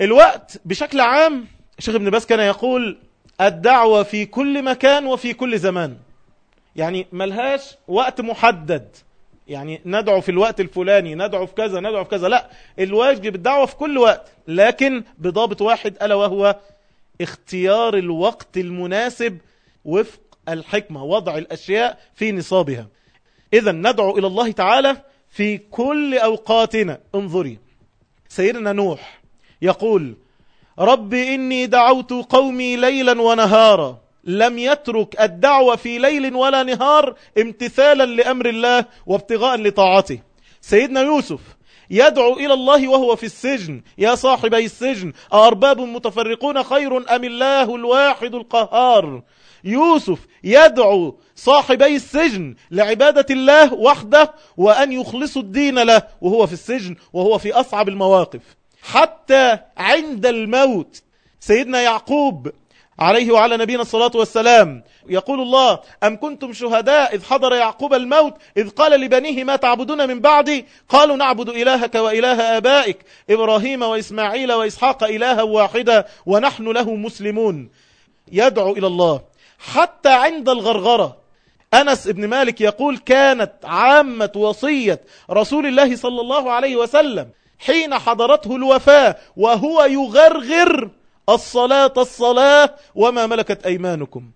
الوقت بشكل عام الشيخ ابن باز كان يقول الدعوة في كل مكان وفي كل زمان. يعني ملهاش وقت محدد. يعني ندعو في الوقت الفلاني ندعو في كذا ندعو في كذا. لا الواجب الدعوة في كل وقت. لكن بضابط واحد ألا وهو اختيار الوقت المناسب وفق الحكمة وضع الأشياء في نصابها. إذا ندعو إلى الله تعالى في كل أوقاتنا. انظري. سيدنا نوح يقول رب إني دعوت قومي ليلا ونهارا. لم يترك الدعوة في ليل ولا نهار امتثالا لأمر الله وابتغاء لطاعته. سيدنا يوسف يدعو إلى الله وهو في السجن. يا صاحبي السجن أأرباب متفرقون خير أم الله الواحد القهار؟ يوسف يدعو صاحبي السجن لعبادة الله وحده وأن يخلصوا الدين له وهو في السجن وهو في أصعب المواقف. حتى عند الموت سيدنا يعقوب عليه وعلى نبينا الصلاة والسلام. يقول الله أم كنتم شهداء إذ حضر يعقوب الموت إذ قال لبنيه ما تعبدون من بعدي؟ قالوا نعبد إلهك وإله آبائك إبراهيم وإسماعيل وإسحاق إلها واحدا ونحن له مسلمون. يدعو إلى الله. حتى عند الغرغرة أنس بن مالك يقول كانت عامة وصية رسول الله صلى الله عليه وسلم حين حضرته الوفاة وهو يغرغر الصلاة الصلاة وما ملكت أيمانكم.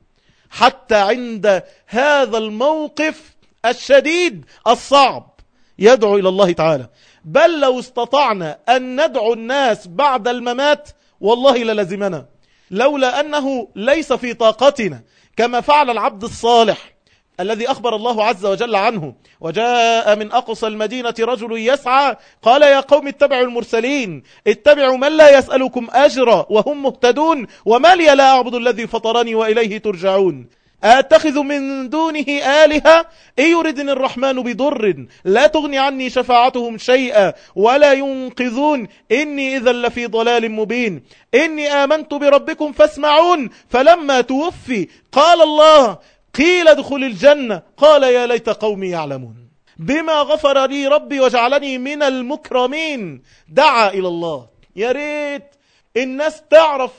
حتى عند هذا الموقف الشديد الصعب يدعو إلى الله تعالى. بل لو استطعنا أن ندعو الناس بعد الممات والله للزمنا. لولا أنه ليس في طاقتنا كما فعل العبد الصالح. الذي أخبر الله عز وجل عنه. وجاء من أقصى المدينة رجل يسعى قال يا قوم اتبعوا المرسلين. اتبعوا من لا يسألكم أجرا وهم مهتدون. وما لي لا أعبد الذي فطرني وإليه ترجعون. أتخذ من دونه آلهة؟ إن يردني الرحمن بضر. لا تغني عني شفاعتهم شيئا ولا ينقذون. إني إذا لفي ضلال مبين. إني آمنت بربكم فاسمعون. فلما توفي قال الله قيل ادخل الجنة. قال يا ليت قومي يعلمون. بما غفر لي ربي وجعلني من المكرمين. دعا إلى الله. يا ريت الناس تعرف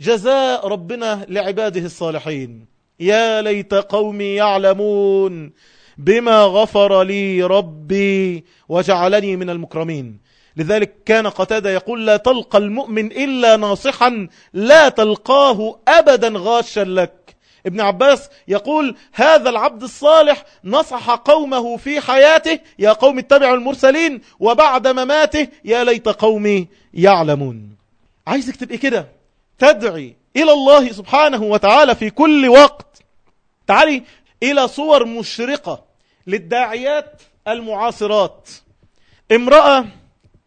جزاء ربنا لعباده الصالحين. يا ليت قومي يعلمون. بما غفر لي ربي وجعلني من المكرمين. لذلك كان قتادة يقول لا تلقى المؤمن إلا ناصحا لا تلقاه أبدا غاشا لك. ابن عباس يقول هذا العبد الصالح نصح قومه في حياته يا قوم اتبعوا المرسلين وبعد مماته يا ليت قومي يعلمون. عايزك تبقى كده تدعي إلى الله سبحانه وتعالى في كل وقت. تعالي إلى صور مشرقة للداعيات المعاصرات. امرأة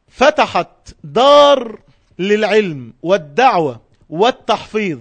فتحت دار للعلم والدعوة والتحفيظ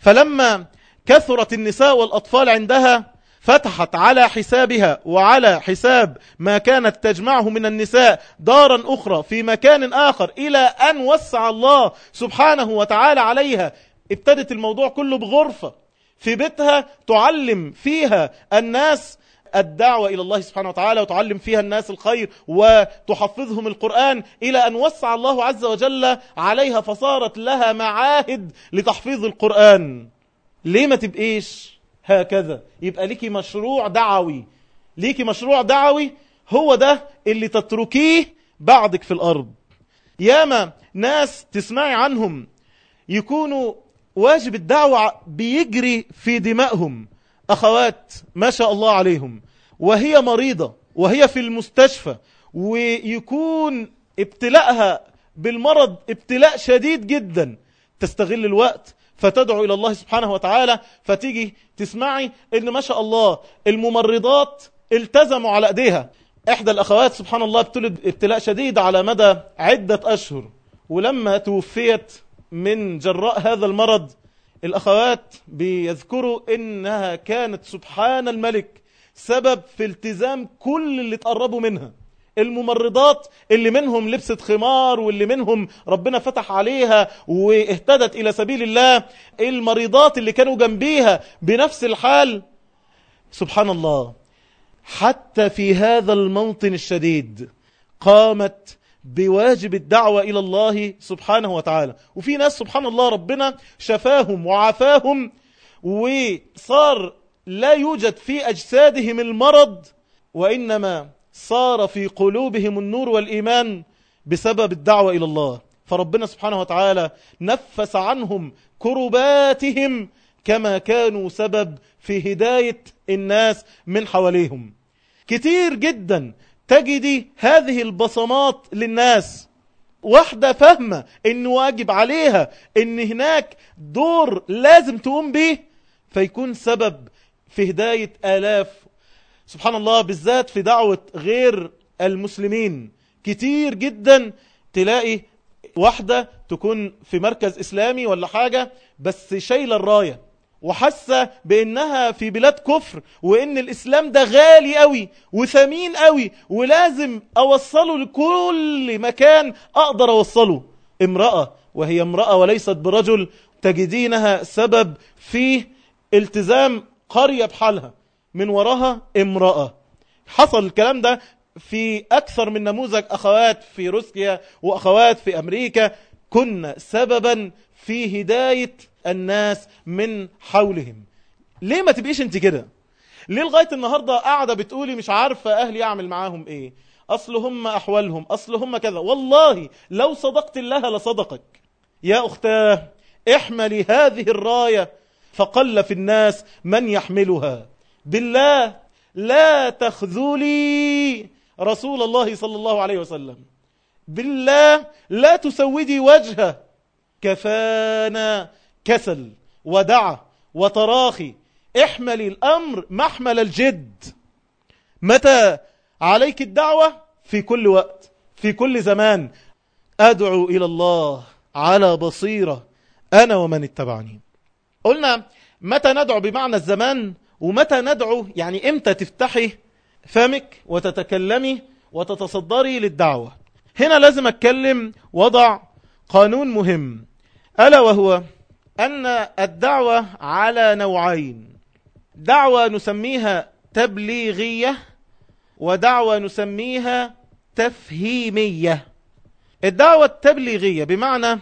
فلما كثرت النساء والأطفال عندها فتحت على حسابها وعلى حساب ما كانت تجمعه من النساء دارا أخرى في مكان آخر إلى أن وسع الله سبحانه وتعالى عليها. ابتدت الموضوع كله بغرفة في بيتها تعلم فيها الناس الدعوة إلى الله سبحانه وتعالى وتعلم فيها الناس الخير وتحفظهم القرآن إلى أن وسع الله عز وجل عليها فصارت لها معاهد لتحفيظ القرآن. ليه ما تبقيش هكذا؟ يبقى ليكي مشروع دعوي. ليكي مشروع دعوي هو ده اللي تتركيه بعدك في الأرض. ياما ناس تسمعي عنهم يكونوا واجب الدعوة بيجري في دمائهم. أخوات ما شاء الله عليهم. وهي مريضة وهي في المستشفى ويكون ابتلاءها بالمرض ابتلاء شديد جدا. تستغل الوقت فتدعو إلى الله سبحانه وتعالى فتيجي تسمعي إن ما شاء الله الممرضات التزموا على أيديها. إحدى الأخوات سبحان الله ابتلت ابتلاء شديد على مدى عدة أشهر ولما توفيت من جراء هذا المرض الأخوات بيذكروا إنها كانت سبحان الملك سبب في التزام كل اللي تقربوا منها. الممرضات اللي منهم لبست خمار واللي منهم ربنا فتح عليها واهتدت إلى سبيل الله المريضات اللي كانوا جنبيها بنفس الحال. سبحان الله حتى في هذا الموطن الشديد قامت بواجب الدعوة إلى الله سبحانه وتعالى. وفي ناس سبحان الله ربنا شفاهم وعافاهم وصار لا يوجد في أجسادهم المرض وإنما صار في قلوبهم النور والإيمان بسبب الدعوة إلى الله. فربنا سبحانه وتعالى نفس عنهم كرباتهم كما كانوا سبب في هداية الناس من حواليهم. كتير جدا تجدي هذه البصمات للناس واحدة فهمة إن واجب عليها إن هناك دور لازم تقوم به فيكون سبب في هداية آلاف سبحان الله بالذات في دعوة غير المسلمين. كتير جدا تلاقي واحدة تكون في مركز إسلامي ولا حاجة بس شايلة الراية وحاسة بأنها في بلاد كفر وإن الإسلام ده غالي قوي وثمين قوي ولازم أوصله لكل مكان أقدر أوصله. امرأة وهي امرأة وليست برجل تجدينها سبب في التزام قرية بحالها. من وراها امرأة. حصل الكلام ده في أكثر من نموذج أخوات في روسيا وأخوات في أمريكا. كنا سببا في هداية الناس من حولهم. ليه ما تبقيش انت كده؟ ليه لغاية النهاردة قاعدة بتقولي مش عارفة أهلي أعمل معاهم إيه؟ أصل هم أحوالهم أصل هم كذا. والله لو صدقت الله لصدقك. يا أختاه احملي هذه الراية. فقل في الناس من يحملها. بالله لا تخذلي رسول الله صلى الله عليه وسلم. بالله لا تسودي وجهه. كفانا كسل ودع وتراخي. احملي الأمر محمل الجد. متى عليك الدعوة؟ في كل وقت في كل زمان. أدعو إلى الله على بصيرة أنا ومن اتبعني. قلنا متى ندعو بمعنى الزمان؟ ومتى ندعو؟ يعني إمتى تفتحي فمك وتتكلمي وتتصدري للدعوة؟ هنا لازم أتكلم وضع قانون مهم. ألا وهو أن الدعوة على نوعين. دعوة نسميها تبليغية ودعوة نسميها تفهيمية. الدعوة التبليغية بمعنى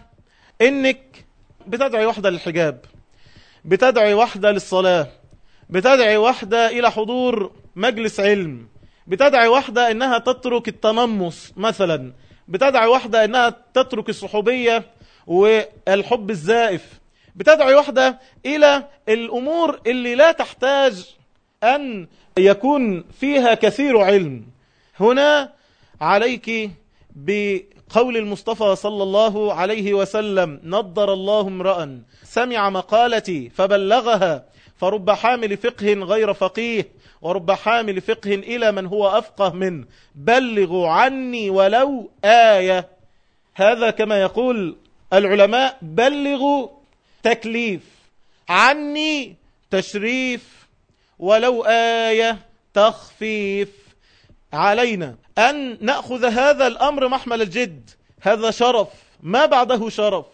إنك بتدعي واحدة للحجاب بتدعي واحدة للصلاة بتدعي واحدة إلى حضور مجلس علم. بتدعي واحدة إنها تترك التنمص مثلا. بتدعي واحدة إنها تترك الصحوبية والحب الزائف. بتدعي واحدة إلى الأمور اللي لا تحتاج أن يكون فيها كثير علم. هنا عليك بقول المصطفى صلى الله عليه وسلم نضر الله امرأ. سمع مقالتي فبلغها فرب حامل فقه غير فقيه ورب حامل فقه إلى من هو أفقه منه. بلغوا عني ولو آية. هذا كما يقول العلماء بلغوا تكليف. عني تشريف ولو آية تخفيف. علينا أن نأخذ هذا الأمر محمل الجد. هذا شرف. ما بعده شرف؟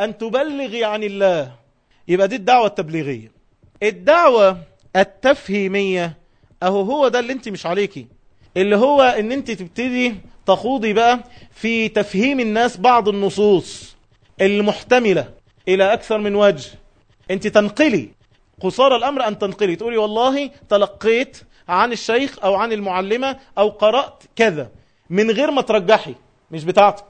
أن تبلغي عن الله. يبقى دي الدعوة التبليغية. الدعوة التفهيمية أهو هو ده اللي انت مش عليكي. اللي هو إن انت تبتدي تخوضي بقى في تفهيم الناس بعض النصوص المحتملة إلى أكثر من وجه. أنت تنقلي قصار الأمر أن تنقلي تقولي والله تلقيت عن الشيخ أو عن المعلمة أو قرأت كذا من غير ما ترجحي مش بتاعتك.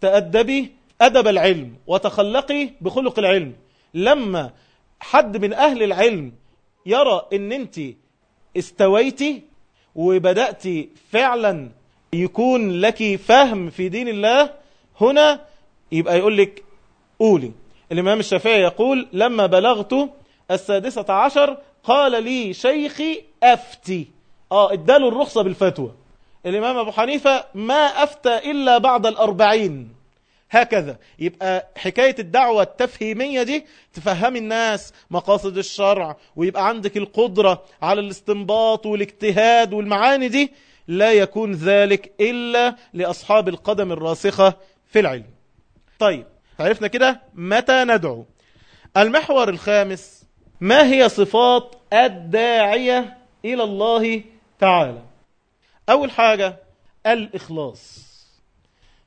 تأدبي أدب العلم وتخلقي بخلق العلم. لما حد من أهل العلم يرى أن أنت استويتي وبدأت فعلا يكون لك فهم في دين الله هنا يبقى يقول لك قولي. الإمام الشافعي يقول لما بلغت السادسة عشر قال لي شيخي أفتي. آه اداله الرخصة بالفتوى. الإمام أبو حنيفة ما أفتى إلا بعد الأربعين. هكذا. يبقى حكاية الدعوة التفهيمية دي تفهم الناس مقاصد الشرع ويبقى عندك القدرة على الاستنباط والاجتهاد والمعاني دي لا يكون ذلك إلا لأصحاب القدم الراسخة في العلم. طيب عرفنا كده متى ندعو. المحور الخامس ما هي صفات الداعية إلى الله تعالى؟ أول حاجة الإخلاص.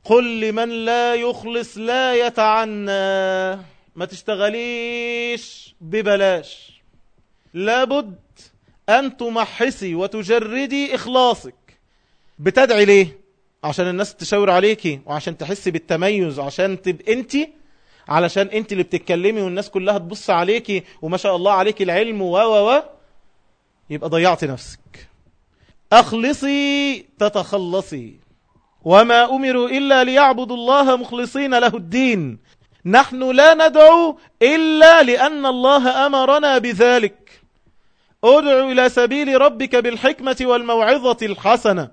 قل لمن لا يخلص لا يتعنى. ما تشتغليش ببلاش. لابد أن تمحسي وتجردي إخلاصك. بتدعي ليه؟ عشان الناس تشاور عليكي وعشان تحسي بالتميز وعشان تبقى أنت علشان أنت اللي بتتكلمي والناس كلها تبص عليكي وما شاء الله عليكي العلم و و و. يبقى ضيعتي نفسك. أخلصي تتخلصي. وما أمروا إلا ليعبدوا الله مخلصين له الدين. نحن لا ندعو إلا لأن الله أمرنا بذلك. ادعو إلى سبيل ربك بالحكمة والموعظة الحسنة.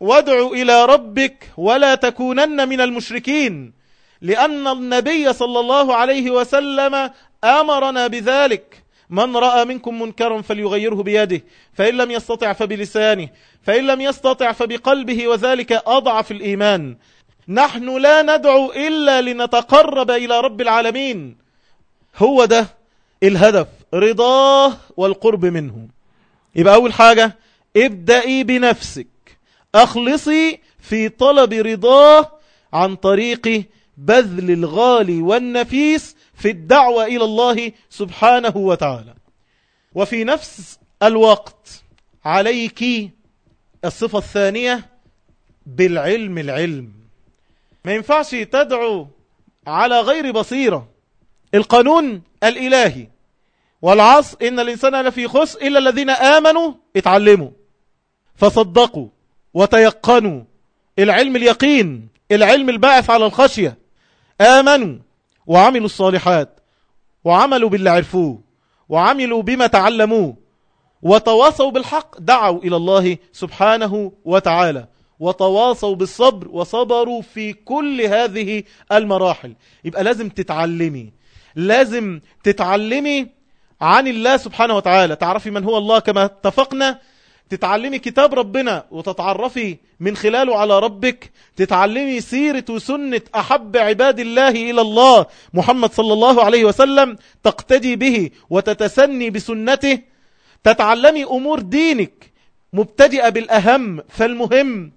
وادع إلى ربك ولا تكونن من المشركين. لأن النبي صلى الله عليه وسلم أمرنا بذلك. من رأى منكم منكرا فليغيره بيده فإن لم يستطع فبلسانه فإن لم يستطع فبقلبه وذلك أضعف الإيمان. نحن لا ندعو إلا لنتقرب إلى رب العالمين. هو ده الهدف رضاه والقرب منه. يبقى أول حاجة ابدأي بنفسك. أخلصي في طلب رضاه عن طريق بذل الغالي والنفيس في الدعوة إلى الله سبحانه وتعالى. وفي نفس الوقت عليك الصفة الثانية بالعلم العلم. ما ينفعش تدعو على غير بصيرة. القانون الإلهي. والعصر إن الإنسان لفي خس إلا الذين آمنوا اتعلموا فصدقوا وتيقنوا. العلم اليقين العلم الباعث على الخشية. آمنوا. وعملوا الصالحات وعملوا باللي عرفوه وعملوا بما تعلموه وتواصوا بالحق دعوا إلى الله سبحانه وتعالى وتواصوا بالصبر وصبروا في كل هذه المراحل. يبقى لازم تتعلمي لازم تتعلمي عن الله سبحانه وتعالى. تعرفي من هو الله كما اتفقنا؟ تتعلمي كتاب ربنا وتتعرفي من خلاله على ربك تتعلمي سيرة وسنة أحب عباد الله إلى الله محمد صلى الله عليه وسلم تقتدي به وتتسني بسنته تتعلمي أمور دينك مبتدئة بالأهم فالمهم.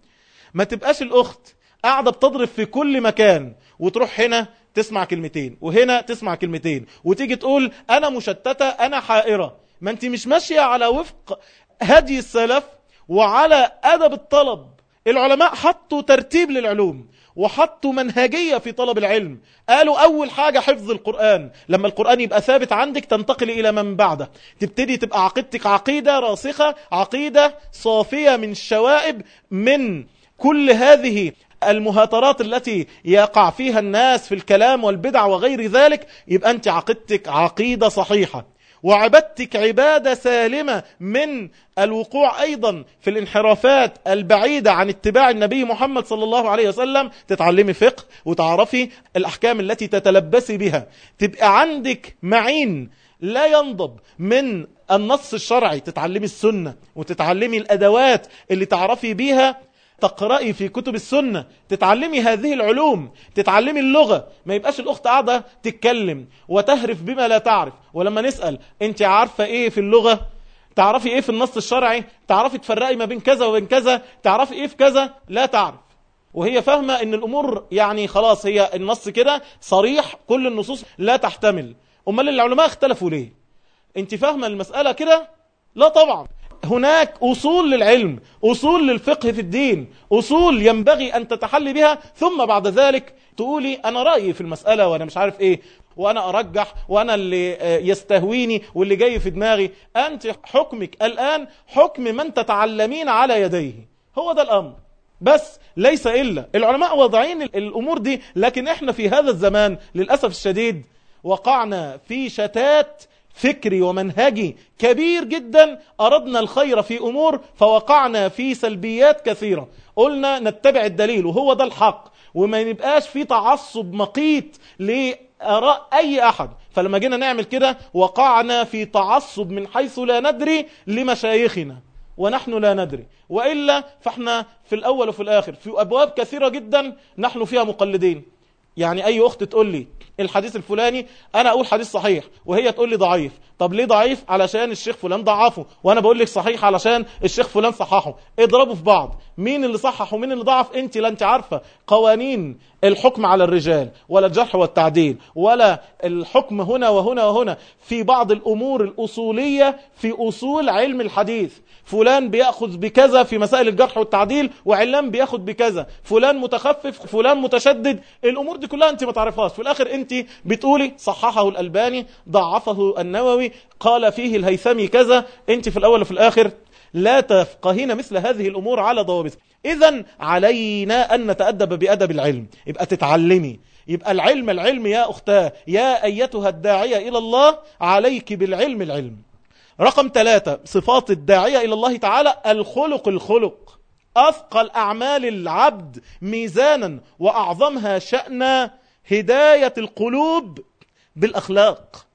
ما تبقاش الأخت قاعدة بتضرب في كل مكان وتروح هنا تسمع كلمتين وهنا تسمع كلمتين وتيجي تقول أنا مشتتة أنا حائرة. ما انت مش ماشية على وفق هدي السلف وعلى أدب الطلب. العلماء حطوا ترتيب للعلوم وحطوا منهجية في طلب العلم. قالوا أول حاجة حفظ القرآن. لما القرآن يبقى ثابت عندك تنتقل إلى من بعده. تبتدي تبقى عقيدتك عقيدة راسخة عقيدة صافية من الشوائب من كل هذه المهاترات التي يقع فيها الناس في الكلام والبدع وغير ذلك. يبقى أنت عقيدتك عقيدة صحيحة. وعبدتك عبادة سالمة من الوقوع أيضا في الانحرافات البعيدة عن اتباع النبي محمد صلى الله عليه وسلم. تتعلمي فقه وتعرفي الأحكام التي تتلبسي بها. تبقى عندك معين لا ينضب من النص الشرعي. تتعلمي السنة وتتعلمي الأدوات اللي تعرفي بيها تقرأي في كتب السنة تتعلمي هذه العلوم تتعلمي اللغة. ما يبقاش الأخت قاعدة تتكلم وتهرف بما لا تعرف. ولما نسأل انت عارفة إيه في اللغة؟ تعرفي إيه في النص الشرعي؟ تعرفي تفرقي ما بين كذا وبين كذا؟ تعرفي إيه في كذا؟ لا تعرف. وهي فاهمة إن الأمور يعني خلاص هي النص كده صريح كل النصوص لا تحتمل. أمال العلماء اختلفوا ليه؟ انت فاهمة المسألة كده؟ لا طبعا. هناك أصول للعلم أصول للفقه في الدين أصول ينبغي أن تتحلي بها ثم بعد ذلك تقولي أنا رأيي في المسألة وأنا مش عارف إيه وأنا أرجح وأنا اللي يستهويني واللي جاي في دماغي. أنت حكمك الآن حكم من تتعلمين على يديه. هو ده الأمر. بس ليس إلا. العلماء واضعين الأمور دي لكن إحنا في هذا الزمان للأسف الشديد وقعنا في شتات فكري ومنهجي كبير جدا. أردنا الخير في أمور فوقعنا في سلبيات كثيرة. قلنا نتبع الدليل وهو ده الحق. وما نبقاش في تعصب مقيت لأراء أي أحد. فلما جينا نعمل كده وقعنا في تعصب من حيث لا ندري لمشايخنا. ونحن لا ندري. وإلا فإحنا في الأول وفي الآخر في أبواب كثيرة جدا نحن فيها مقلدين. يعني أي أخت تقول لي الحديث الفلاني أنا أقول حديث صحيح وهي تقول لي ضعيف. طب ليه ضعيف؟ علشان الشيخ فلان ضعفه. وأنا بقول لك صحيح علشان الشيخ فلان صححه. اضربوا في بعض. مين اللي صحح ومين اللي ضعف؟ انت لا انت عارفة. قوانين الحكم على الرجال ولا الجرح والتعديل ولا الحكم هنا وهنا وهنا. في بعض الأمور الأصولية في أصول علم الحديث. فلان بيأخذ بكذا في مسائل الجرح والتعديل وعلان بيأخذ بكذا. فلان متخفف فلان متشدد. الأمور دي كلها انت ما تعرفهاش. في الآخر انت بتقولي صححه الألباني ضعفه النووي قال فيه الهيثمي كذا انت في الأول وفي الآخر لا تفقهين مثل هذه الأمور على ضوابطها اذا علينا أن نتأدب بأدب العلم. يبقى تتعلمي. يبقى العلم العلم يا أختاه. يا أيتها الداعية إلى الله عليك بالعلم العلم. رقم ثلاثة صفات الداعية إلى الله تعالى. الخلق الخلق. أثقل أعمال العبد ميزانا وأعظمها شأن هداية القلوب بالأخلاق.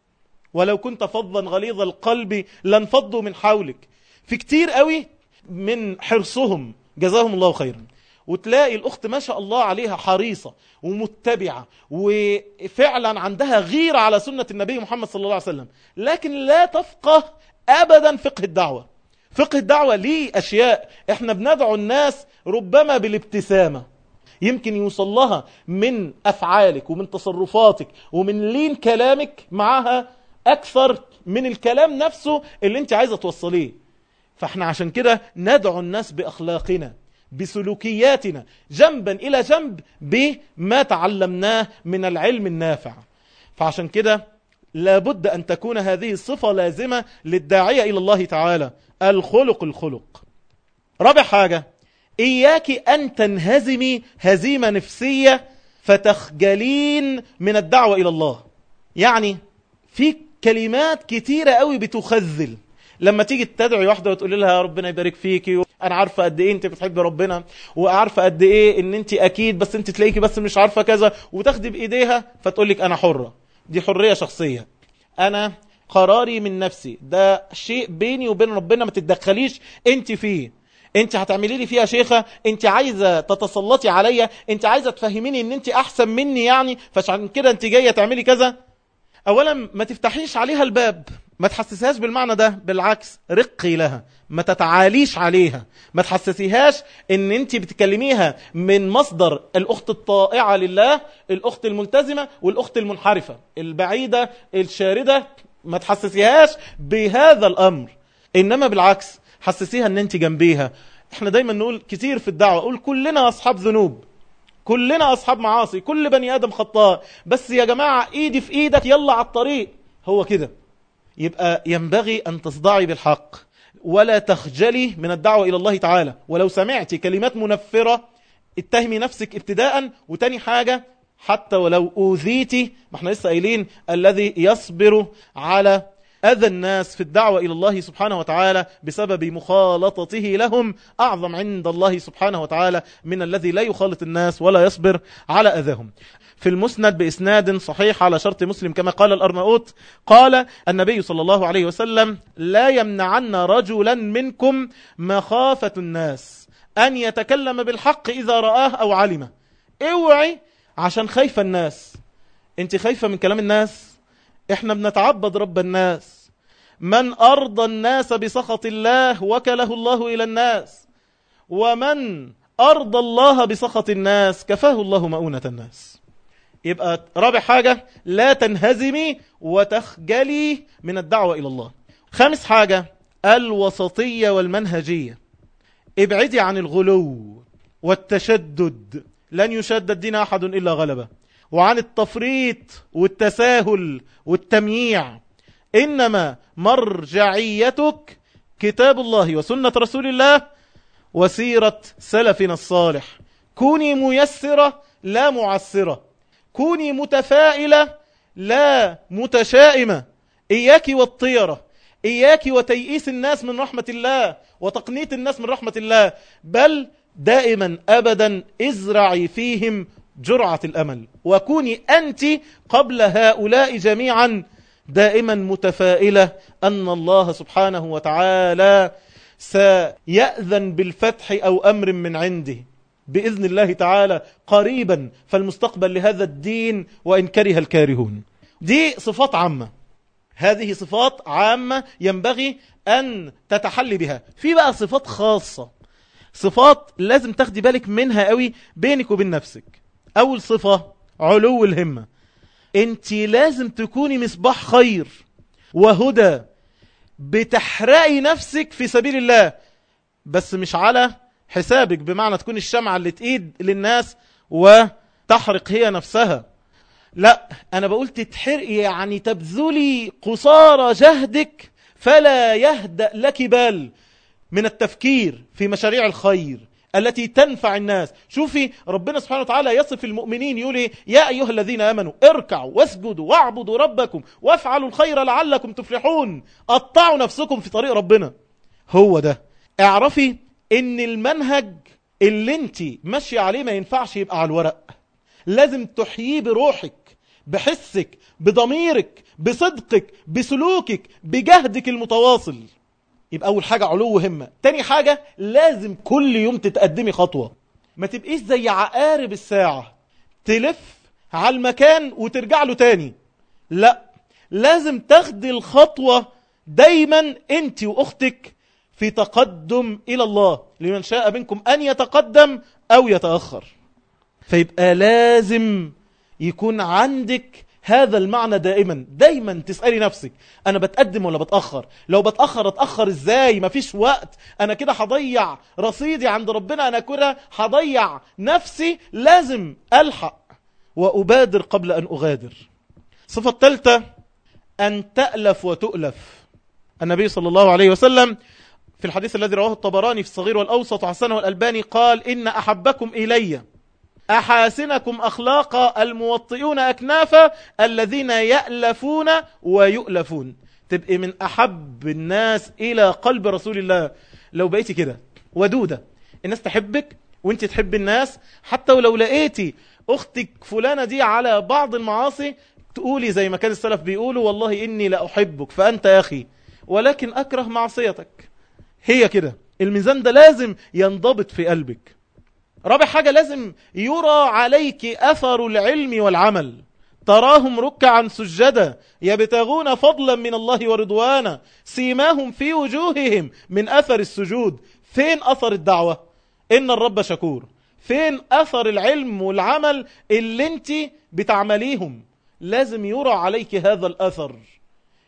ولو كنت فظا غليظ القلب لانفضوا من حولك. في كتير قوي من حرصهم جزاهم الله خيرا. وتلاقي الأخت ما شاء الله عليها حريصة ومتبعة وفعلا عندها غيرة على سنة النبي محمد صلى الله عليه وسلم. لكن لا تفقه أبدا فقه الدعوة. فقه الدعوة ليه أشياء. إحنا بندعو الناس ربما بالابتسامة. يمكن يوصل لها من أفعالك ومن تصرفاتك ومن لين كلامك معها أكثر من الكلام نفسه اللي انت عايزة توصليه. فاحنا عشان كده ندعو الناس بأخلاقنا بسلوكياتنا جنبا إلى جنب بما تعلمناه من العلم النافع. فعشان كده لابد أن تكون هذه الصفة لازمة للداعية إلى الله تعالى. الخلق الخلق. رابع حاجة إياك أن تنهزمي هزيمة نفسية فتخجلين من الدعوة إلى الله. يعني في كلمات كتيرة قوي بتخذل. لما تيجي تدعي واحدة وتقول لها ربنا يبارك فيكي أنا عارفة قد إيه أنت بتحبي ربنا وعارفة قد إيه إن أنت أكيد بس أنت تلاقيكي بس مش عارفة كذا وتاخدي بإيديها فتقول لك أنا حرة. دي حرية شخصية. أنا قراري من نفسي. ده شيء بيني وبين ربنا ما تتدخليش أنت فيه. أنت هتعملي لي فيها شيخة أنت عايزة تتسلطي عليا أنت عايزة تفهميني إن أنت أحسن مني يعني فعشان كده أنت جاية تعملي كذا. اولا ما تفتحيش عليها الباب ما تحسسهاش بالمعنى ده بالعكس رقي لها ما تتعاليش عليها ما تحسسيهاش إن أنت بتكلميها من مصدر الأخت الطائعة لله الأخت الملتزمة والأخت المنحرفة البعيدة الشاردة ما تحسسيهاش بهذا الأمر. إنما بالعكس حسسيها إن أنت جنبيها. إحنا دايما نقول كتير في الدعوة قول كلنا أصحاب ذنوب. كلنا أصحاب معاصي كل بني آدم خطاء. بس يا جماعة إيدي في إيدك يلا على الطريق. هو كده. يبقى ينبغي أن تصدعي بالحق. ولا تخجلي من الدعوة إلى الله تعالى. ولو سمعت كلمات منفرة اتهمي نفسك ابتداء. وتاني حاجة حتى ولو أوذيتي ما إحنا لسه قايلين الذي يصبر على أذى الناس في الدعوة إلى الله سبحانه وتعالى بسبب مخالطته لهم أعظم عند الله سبحانه وتعالى من الذي لا يخالط الناس ولا يصبر على أذاهم. في المسند بإسناد صحيح على شرط مسلم كما قال الأرناؤوت قال النبي صلى الله عليه وسلم لا يمنعن رجلا منكم مخافة الناس أن يتكلم بالحق إذا رآه أو علمه. اوعي عشان خايفة الناس. أنت خايفة من كلام الناس؟ إحنا بنتعبد رب الناس. من أرضى الناس بسخط الله وكله الله إلى الناس. ومن أرضى الله بسخط الناس كفاه الله مؤونة الناس. يبقى رابع حاجة لا تنهزمي وتخجلي من الدعوة إلى الله. خامس حاجة الوسطية والمنهجية. ابعدي عن الغلو والتشدد. لن يشد الدين أحد إلا غلبه. وعن التفريط والتساهل والتمييع. إنما مرجعيتك كتاب الله وسنة رسول الله وسيرة سلفنا الصالح. كوني ميسرة لا معسرة. كوني متفائلة لا متشائمة. إياك والطيرة. إياك وتيئيس الناس من رحمة الله وتقنيت الناس من رحمة الله. بل دائما أبدا ازرعي فيهم جرعة الأمل. وكوني أنت قبل هؤلاء جميعا دائما متفائلة أن الله سبحانه وتعالى سيأذن بالفتح أو أمر من عنده. بإذن الله تعالى قريبا فالمستقبل لهذا الدين وإن كره الكارهون. دي صفات عامة. هذه صفات عامة ينبغي أن تتحلي بها. في بقى صفات خاصة. صفات لازم تاخدي بالك منها قوي بينك وبين نفسك. أول صفة علو الهمة. أنت لازم تكوني مصباح خير وهدى بتحرقي نفسك في سبيل الله بس مش على حسابك بمعنى تكون الشمعة اللي تقيد للناس وتحرق هي نفسها. لا أنا بقول تتحرقي يعني تبذلي قصارى جهدك فلا يهدأ لك بال من التفكير في مشاريع الخير. التي تنفع الناس. شوفي ربنا سبحانه وتعالى يصف المؤمنين يقول إيه؟ يا أيها الذين آمنوا اركعوا واسجدوا واعبدوا ربكم وافعلوا الخير لعلكم تفلحون. قطعوا نفسكم في طريق ربنا. هو ده. اعرفي إن المنهج اللي أنت ماشية عليه ما ينفعش يبقى على الورق. لازم تحييه بروحك بحسك بضميرك بصدقك بسلوكك بجهدك المتواصل. يبقى أول حاجة علو همة تاني حاجة لازم كل يوم تتقدمي خطوة. ما تبقيش زي عقارب الساعة. تلف على المكان وترجع له تاني. لا لازم تاخدي الخطوة دايما أنت وأختك في تقدم إلى الله. لمن شاء منكم أن يتقدم أو يتأخر. فيبقى لازم يكون عندك هذا المعنى دائما. دايما تسألي نفسك أنا بتقدم ولا بتأخر؟ لو بتأخر أتأخر إزاي؟ مفيش وقت. أنا كده هضيع رصيدي عند ربنا أنا كده هضيع نفسي. لازم ألحق وأبادر قبل أن أغادر. صفة الثالثة أن تألف وتؤلف. النبي صلى الله عليه وسلم في الحديث الذي رواه الطبراني في الصغير والأوسط وحسنه والألباني قال إن أحبكم إلي. أحاسنكم أخلاق الموطئون أكنافا الذين يألفون ويؤلفون. تبقى من أحب الناس إلى قلب رسول الله. لو بقيتي كده ودودة الناس تحبك وأنت تحب الناس. حتى ولو لقيتي أختك فلانة دي على بعض المعاصي تقولي زي ما كان السلف بيقولوا والله إني لأحبك فأنت يا أخي. ولكن أكره معصيتك. هي كده. الميزان ده لازم ينضبط في قلبك. رابع حاجة لازم يرى عليك أثر العلم والعمل. تراهم ركعا سجدا يبتغون فضلا من الله ورضوانا. سيماهم في وجوههم من أثر السجود. فين أثر الدعوة؟ إن الرب شكور. فين أثر العلم والعمل اللي انت بتعمليهم؟ لازم يرى عليك هذا الأثر.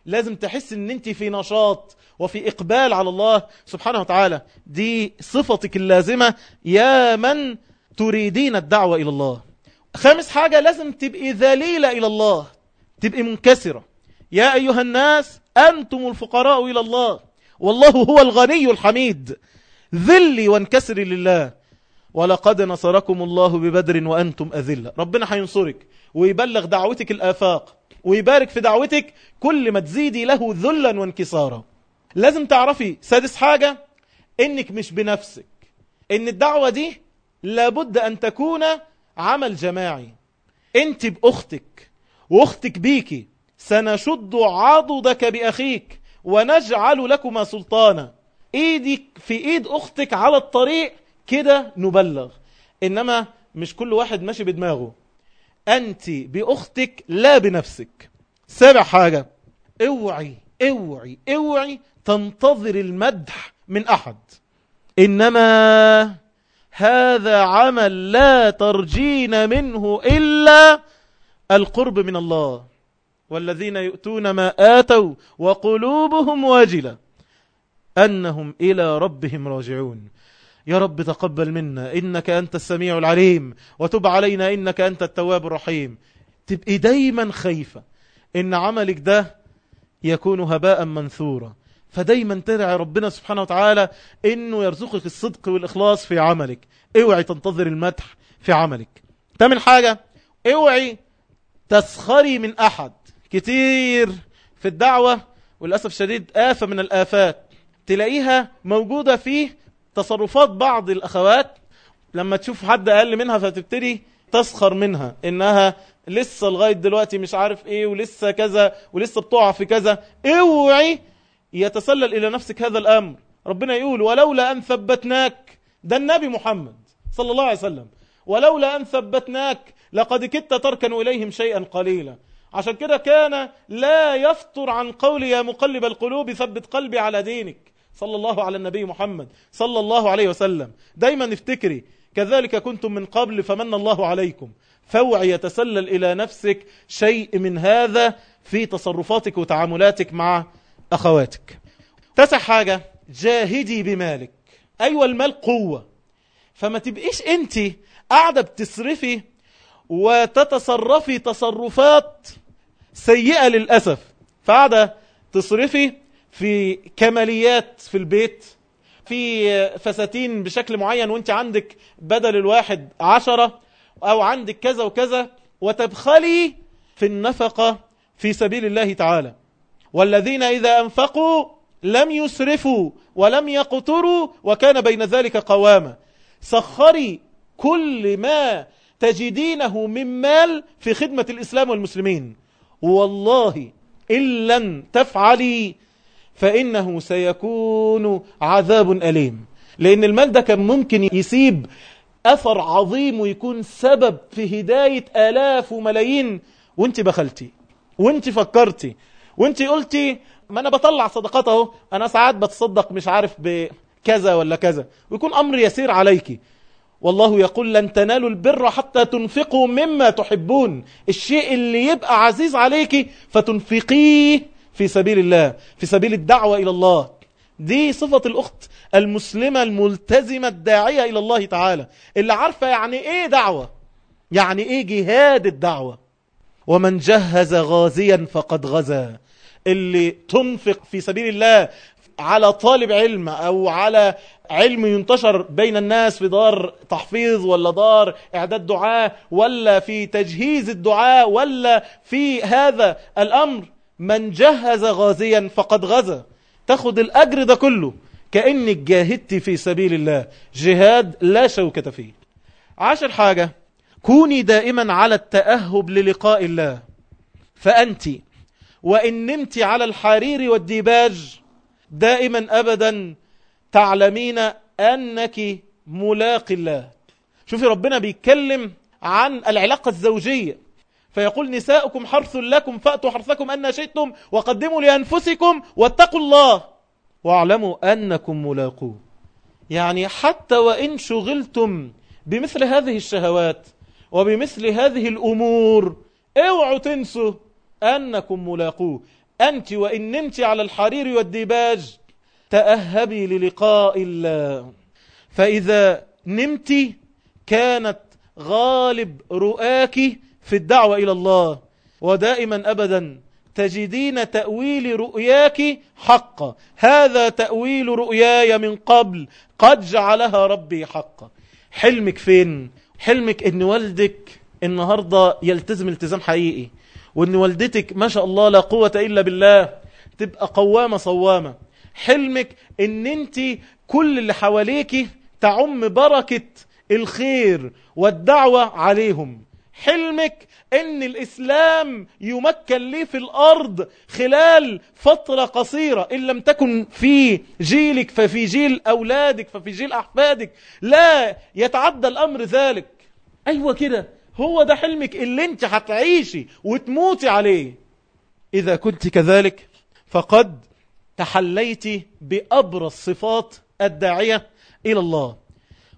لازم تحس إن أنت في نشاط وفي إقبال على الله سبحانه وتعالى. دي صفتك اللازمة. يا من تريدين الدعوة إلى الله. خامس حاجة لازم تبقي ذليلة إلى الله. تبقي منكسرة. يا أيها الناس أنتم الفقراء إلى الله. والله هو الغني الحميد. ذلي وانكسري لله. ولقد نصركم الله ببدر وأنتم أذلة. ربنا هينصرك ويبلغ دعوتك الآفاق ويبارك في دعوتك كل ما تزيدي له ذلا وانكسارا. لازم تعرفي سادس حاجة إنك مش بنفسك. إن الدعوة دي لابد أن تكون عمل جماعي. أنت بأختك وأختك بيكي سنشد عضدك بأخيك ونجعل لكما سلطانا. إيدك في إيد أختك على الطريق كده نبلغ. إنما مش كل واحد ماشي بدماغه. أنت بأختك لا بنفسك. سابع حاجة. اوعي اوعي اوعي تنتظر المدح من أحد. إنما هذا عمل لا ترجين منه إلا القرب من الله. والذين يؤتون ما آتوا وقلوبهم واجلة أنهم إلى ربهم راجعون. يا رب تقبل منا. إنك أنت السميع العليم. وتب علينا. إنك أنت التواب الرحيم. تبقي دايما خايفة. إن عملك ده يكون هباء منثورا. فدايما تدعي ربنا سبحانه وتعالى إنه يرزقك الصدق والإخلاص في عملك. اوعي تنتظر المدح في عملك. تامن حاجة؟ اوعي تسخري من أحد. كتير في الدعوة وللأسف شديد آفة من الآفات. تلاقيها موجودة في تصرفات بعض الأخوات لما تشوف حد أقل منها فتبتدي تسخر منها إنها لسه لغاية دلوقتي مش عارف إيه ولسه كذا ولسه بتقع في كذا. اوعي يتسلل إلى نفسك هذا الأمر. ربنا يقول ولولا أن ثبتناك ده النبي محمد صلى الله عليه وسلم. ولولا أن ثبتناك لقد كدت تركن إليهم شيئا قليلا. عشان كده كان لا يفتر عن قول يا مقلب القلوب ثبت قلبي على دينك. صلى الله على النبي محمد صلى الله عليه وسلم. دايما افتكري كذلك كنتم من قبل فمن الله عليكم. فوعي يتسلل إلى نفسك شيء من هذا في تصرفاتك وتعاملاتك مع أخواتك. تسع حاجة. جاهدي بمالك. أيوة المال قوة. فما تبقيش أنت قاعدة بتصرفي وتتصرفي تصرفات سيئة للأسف. فقاعدة تصرفي في كماليات في البيت في فساتين بشكل معين وانت عندك بدل الواحد عشرة أو عندك كذا وكذا وتبخلي في النفقة في سبيل الله تعالى. والذين إذا أنفقوا لم يسرفوا ولم يقتروا وكان بين ذلك قواما سخري كل ما تجدينه من مال في خدمة الإسلام والمسلمين. والله إن لن تفعلي فإنه سيكون عذاب أليم. لأن المال ده كان ممكن يسيب أثر عظيم ويكون سبب في هداية آلاف وملايين وانت بخلتي وانت فكرتي وانت قلتي ما أنا بطلع صدقات اهو أنا ساعات بتصدق مش عارف بكذا ولا كذا. ويكون أمر يسير عليك. والله يقول لن تنالوا البر حتى تنفقوا مما تحبون. الشيء اللي يبقى عزيز عليك فتنفقيه. في سبيل الله في سبيل الدعوة إلى الله. دي صفة الأخت المسلمة الملتزمة الداعية إلى الله تعالى. اللي عارفة يعني إيه دعوة؟ يعني إيه جهاد الدعوة؟ ومن جهز غازيا فقد غزا. اللي تنفق في سبيل الله على طالب علم أو على علم ينتشر بين الناس في دار تحفيظ ولا دار إعداد دعاء ولا في تجهيز الدعاء ولا في هذا الأمر. من جهز غازيا فقد غزا. تاخد الأجر ده كله. كأنك جاهدت في سبيل الله. جهاد لا شوكة فيه. عاشر حاجة. كوني دائما على التأهب للقاء الله. فأنت وإن نمت على الحرير والديباج دائما أبدا تعلمين أنك ملاق الله. شوفي ربنا بيتكلم عن العلاقة الزوجية. فيقول نساؤكم حرث لكم فأتوا حرثكم أن شئتم وقدموا لأنفسكم واتقوا الله واعلموا أنكم ملاقوه. يعني حتى وإن شغلتم بمثل هذه الشهوات وبمثل هذه الأمور اوعوا تنسوا أنكم ملاقوه. أنت وإن نمت على الحرير والديباج تأهبي للقاء الله. فإذا نمت كانت غالب رؤاك في الدعوة إلى الله ودائما أبدا تجدين تأويل رؤياك حقا. هذا تأويل رؤياي من قبل قد جعلها ربي حقا. حلمك فين؟ حلمك إن والدك النهاردة يلتزم التزام حقيقي وإن والدتك ما شاء الله لا قوة إلا بالله تبقى قوامة صوامة. حلمك إن أنت كل اللي حواليك تعم بركة الخير والدعوة عليهم. حلمك إن الإسلام يمكن ليه في الأرض خلال فترة قصيرة إن لم تكن في جيلك ففي جيل أولادك ففي جيل أحفادك لا يتعدى الأمر ذلك. أيوه كده. هو ده حلمك اللي أنت هتعيشي وتموتي عليه. إذا كنت كذلك فقد تحليت بأبرز صفات الداعية إلى الله.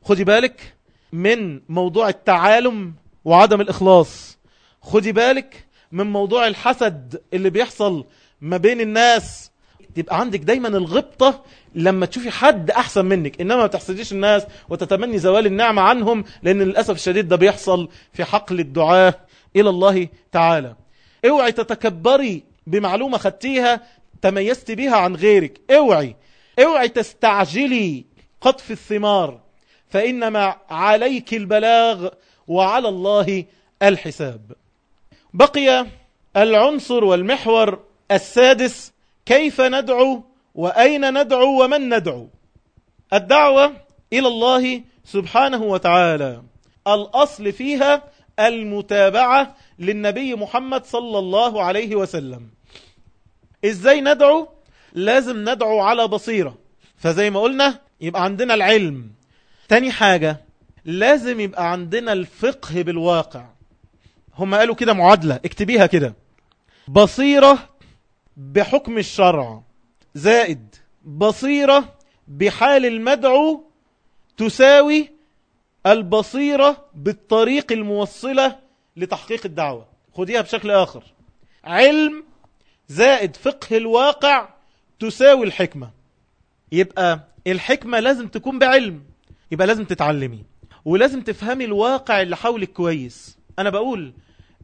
خدي بالك من موضوع التعالم وعدم الإخلاص. خدي بالك من موضوع الحسد اللي بيحصل ما بين الناس. تبقى عندك دايما الغبطة لما تشوفي حد أحسن منك. إنما ما تحسديش الناس وتتمني زوال النعمة عنهم لأن للأسف الشديد ده بيحصل في حقل الدعاء إلى الله تعالى. اوعي تتكبري بمعلومة خدتيها تميزت بها عن غيرك. اوعي. اوعي تستعجلي قطف الثمار. فإنما عليك البلاغ وعلى الله الحساب. بقي العنصر والمحور السادس كيف ندعو وأين ندعو ومن ندعو. الدعوة إلى الله سبحانه وتعالى. الأصل فيها المتابعة للنبي محمد صلى الله عليه وسلم. إزاي ندعو؟ لازم ندعو على بصيرة. فزي ما قلنا يبقى عندنا العلم. تاني حاجة لازم يبقى عندنا الفقه بالواقع. هم قالوا كده معادلة اكتبيها كده. بصيرة بحكم الشرع. زائد بصيرة بحال المدعو تساوي البصيرة بالطريق الموصلة لتحقيق الدعوة. خديها بشكل آخر. علم زائد فقه الواقع تساوي الحكمة. يبقى الحكمة لازم تكون بعلم. يبقى لازم تتعلمي. ولازم تفهمي الواقع اللي حولك كويس. أنا بقول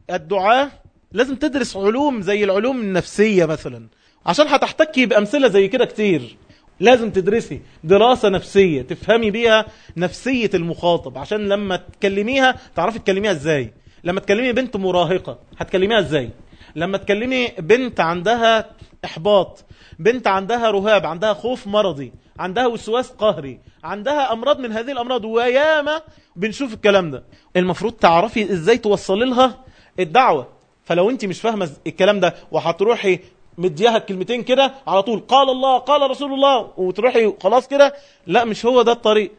الدعاء لازم تدرس علوم زي العلوم النفسية مثلا. عشان هتحتكي بأمثلة زي كده كتير. لازم تدرسي دراسة نفسية تفهمي بيها نفسية المخاطب. عشان لما تكلميها تعرفي تكلميها إزاي. لما تكلمي بنت مراهقة هتكلميها إزاي؟ لما تكلمي بنت عندها إحباط بنت عندها رهاب عندها خوف مرضي عندها وسواس قهري عندها أمراض من هذه الأمراض وياما بنشوف الكلام ده. المفروض تعرفي إزاي توصلي لها الدعوة. فلو انت مش فاهمة الكلام ده وهتروحي مديها الكلمتين كده على طول قال الله قال رسول الله وتروحي خلاص كده لا مش هو ده الطريق.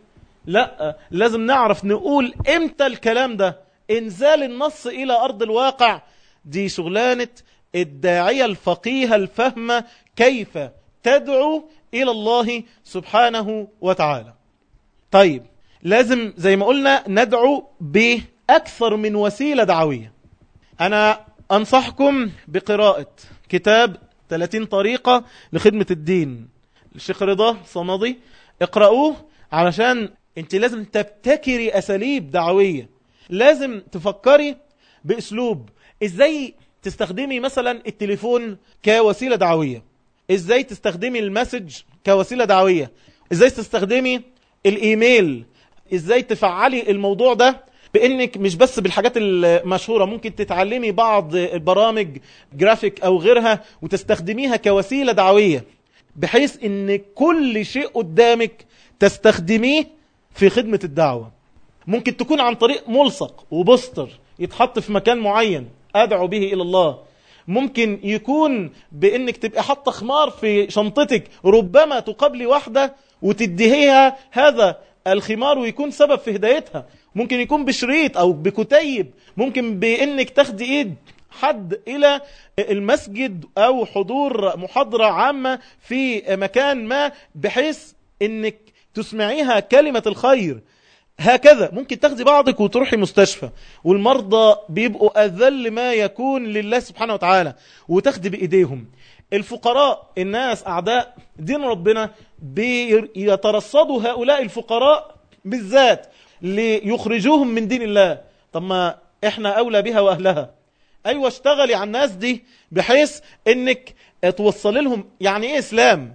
لا لازم نعرف نقول إمتى الكلام ده. إنزال النص إلى أرض الواقع دي شغلانة الداعية الفقيه الفهمة كيف تدعو إلى الله سبحانه وتعالى. طيب لازم زي ما قلنا ندعو بأكثر من وسيلة دعوية. أنا أنصحكم بقراءة كتاب 30 طريقة لخدمة الدين. الشيخ رضا صمدي اقرأوه علشان انت لازم تبتكري أساليب دعوية. لازم تفكري بأسلوب إزاي تستخدمي مثلا التليفون كوسيلة دعوية؟ إزاي تستخدمي المسج كوسيلة دعوية؟ إزاي تستخدمي الإيميل؟ إزاي تفعلي الموضوع ده؟ بإنك مش بس بالحاجات المشهورة ممكن تتعلمي بعض البرامج جرافيك أو غيرها وتستخدميها كوسيلة دعوية بحيث إن كل شيء قدامك تستخدميه في خدمة الدعوة. ممكن تكون عن طريق ملصق وبوستر يتحط في مكان معين. أدعو به إلى الله. ممكن يكون بإنك تبقى حاطة خمار في شنطتك ربما تقابلي واحدة وتديها هذا الخمار ويكون سبب في هدايتها. ممكن يكون بشريط أو بكتيب. ممكن بإنك تاخدي إيد حد إلى المسجد أو حضور محاضرة عامة في مكان ما بحيث إنك تسمعيها كلمة الخير. هكذا. ممكن تاخدي بعضك وتروحي مستشفى والمرضى بيبقوا أذل ما يكون لله سبحانه وتعالى وتاخدي بإيديهم. الفقراء الناس أعداء دين ربنا بيترصدوا هؤلاء الفقراء بالذات ليخرجوهم من دين الله. طب ما إحنا أولى بها وأهلها. أيوة اشتغلي على الناس دي بحيث إنك توصل لهم يعني إيه إسلام.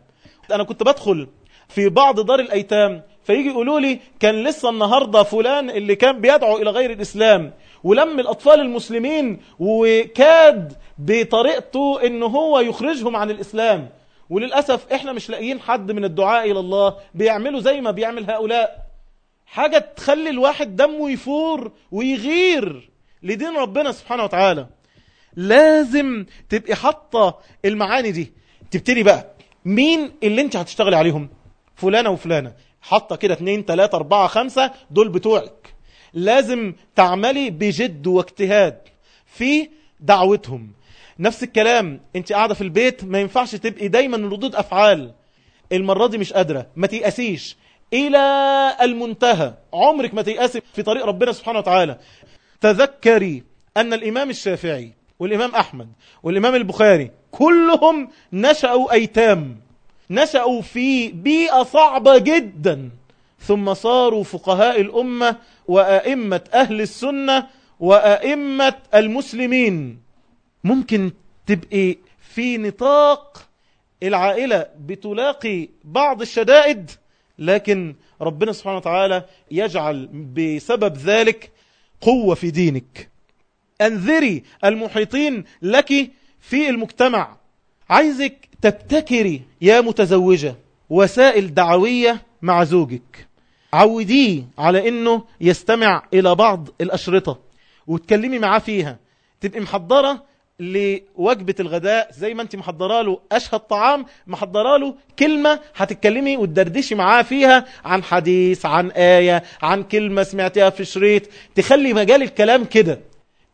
أنا كنت بدخل في بعض دار الأيتام فيجي يقولوا لي كان لسه النهاردة فلان اللي كان بيدعو إلى غير الإسلام ولم الأطفال المسلمين وكاد بطريقته إنه هو يخرجهم عن الإسلام. وللأسف إحنا مش لاقيين حد من الدعاء إلى الله بيعملوا زي ما بيعمل هؤلاء. حاجة تخلي الواحد دمه يفور ويغير لدين ربنا سبحانه وتعالى. لازم تبقي حاطة المعاني دي. تبتدي بقى مين اللي انت هتشتغلي عليهم؟ فلانة وفلانة. حاطة كده اتنين تلاتة أربعة خمسة دول بتوعك. لازم تعملي بجد واجتهاد في دعوتهم. نفس الكلام انت قاعدة في البيت ما ينفعش تبقي دايما ردود أفعال. المرة دي مش قادرة ما تيأسيش. إلى المنتهى. عمرك ما تيأسي في طريق ربنا سبحانه وتعالى. تذكري أن الإمام الشافعي والإمام أحمد والإمام البخاري كلهم نشأوا أيتام. نشأوا في بيئة صعبة جدا. ثم صاروا فقهاء الأمة وأئمة أهل السنة وأئمة المسلمين. ممكن تبقي في نطاق العائلة بتلاقي بعض الشدائد لكن ربنا سبحانه وتعالى يجعل بسبب ذلك قوة في دينك. أنذري المحيطين لك في المجتمع. عايزك تبتكري يا متزوجة وسائل دعوية مع زوجك. عوديه على إنه يستمع إلى بعض الأشرطة وتكلمي معاه فيها. تبقي محضرة لوجبة الغداء زي ما انت محضرة له اشهى الطعام محضرة له كلمة هتتكلمي وتدردشي معاه فيها عن حديث عن آية عن كلمة سمعتها في شريط تخلي مجال الكلام كده.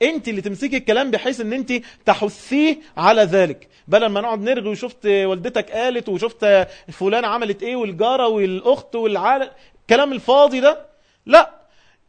انت اللي تمسكي الكلام بحيث ان انت تحثيه على ذلك. بدل ما نقعد نرغي وشفت والدتك قالت وشفت فلانة عملت إيه والجارة والأخت والعالم كلام الفاضي ده. لا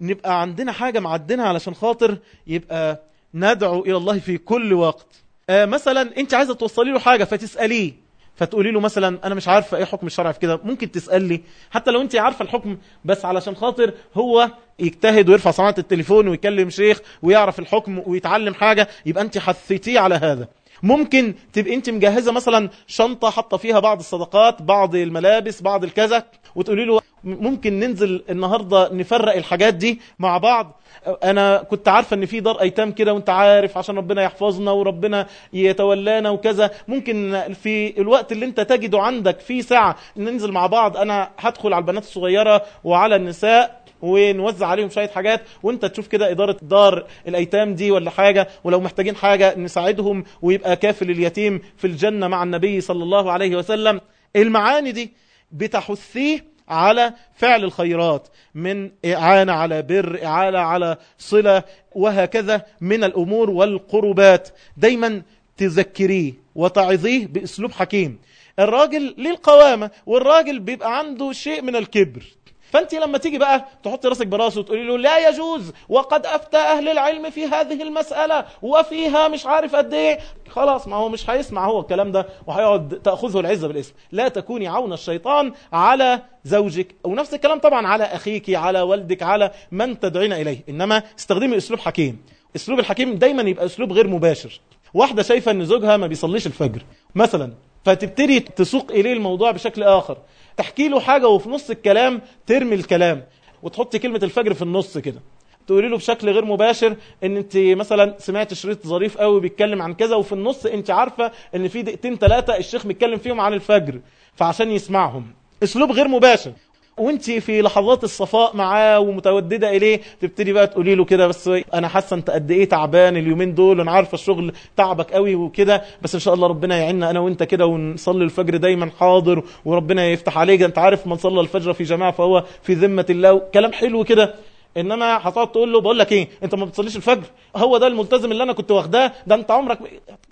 نبقى عندنا حاجة معدنها علشان خاطر يبقى ندعو إلى الله في كل وقت. آه مثلا انت عايزة توصلي له حاجة فتسأليه. فتقولي له مثلا أنا مش عارفة إيه حكم الشرع في كده. ممكن تسألي. حتى لو أنت عارفة الحكم بس علشان خاطر هو يجتهد ويرفع سماعه التليفون ويكلم شيخ ويعرف الحكم ويتعلم حاجة يبقى أنت حثيتيه على هذا. ممكن تبقى أنت مجهزة مثلا شنطة حاطة فيها بعض الصدقات بعض الملابس بعض الكذا وتقولي له ممكن ننزل النهارده نفرق الحاجات دي مع بعض. أنا كنت عارفة إن في دار أيتام كده وأنت عارف عشان ربنا يحفظنا وربنا يتولانا وكذا. ممكن في الوقت اللي أنت تجده عندك في ساعة ننزل مع بعض. أنا هدخل على البنات الصغيرة وعلى النساء ونوزع عليهم شوية حاجات وأنت تشوف كده إدارة دار الأيتام دي ولا حاجة. ولو محتاجين حاجة نساعدهم ويبقى كافل اليتيم في الجنة مع النبي صلى الله عليه وسلم. المعاني دي بتحثيه على فعل الخيرات من إعانة على بر إعانة على صلة وهكذا من الأمور والقربات. دايما تذكريه وتعظيه بأسلوب حكيم. الراجل ليه القوامة والراجل بيبقى عنده شيء من الكبر. فأنت لما تيجي بقى تحط راسك براسه وتقولي له لا يجوز وقد أفتى أهل العلم في هذه المسألة وفيها مش عارف قد إيه. خلاص ما هو مش هيسمع هو الكلام ده وهيقعد تأخذه العزة بالاسم. لا تكوني عون الشيطان على زوجك ونفس الكلام طبعا على أخيك على والدك على من تدعين إليه. إنما استخدمي أسلوب حكيم. أسلوب الحكيم دايما يبقى أسلوب غير مباشر. واحدة شايفة إن زوجها ما بيصليش الفجر. مثلا فتبتدي تسوق إليه الموضوع بشكل آخر. تحكي له حاجة وفي نص الكلام ترمي الكلام وتحطي كلمة الفجر في النص كده. تقولي له بشكل غير مباشر إن أنت مثلا سمعت شريط ظريف قوي بيتكلم عن كذا وفي النص أنت عارفة إن في دقيقتين ثلاثة الشيخ بيتكلم فيهم عن الفجر فعشان يسمعهم. أسلوب غير مباشر. وانت في لحظات الصفاء معاه ومتوددة إليه تبتدي بقى تقولي له كده بس أنا حاسة أنت قد إيه تعبان اليومين دول أنا عارفة الشغل تعبك قوي وكده بس إن شاء الله ربنا يعيننا أنا وأنت كده ونصلي الفجر دايما حاضر وربنا يفتح عليك. أنت عارف من صلى الفجر في جماعة فهو في ذمة الله. كلام حلو كده انما هتقعد تقول له بقول لك إيه أنت ما بتصليش الفجر هو ده الملتزم اللي أنا كنت واخداه ده أنت عمرك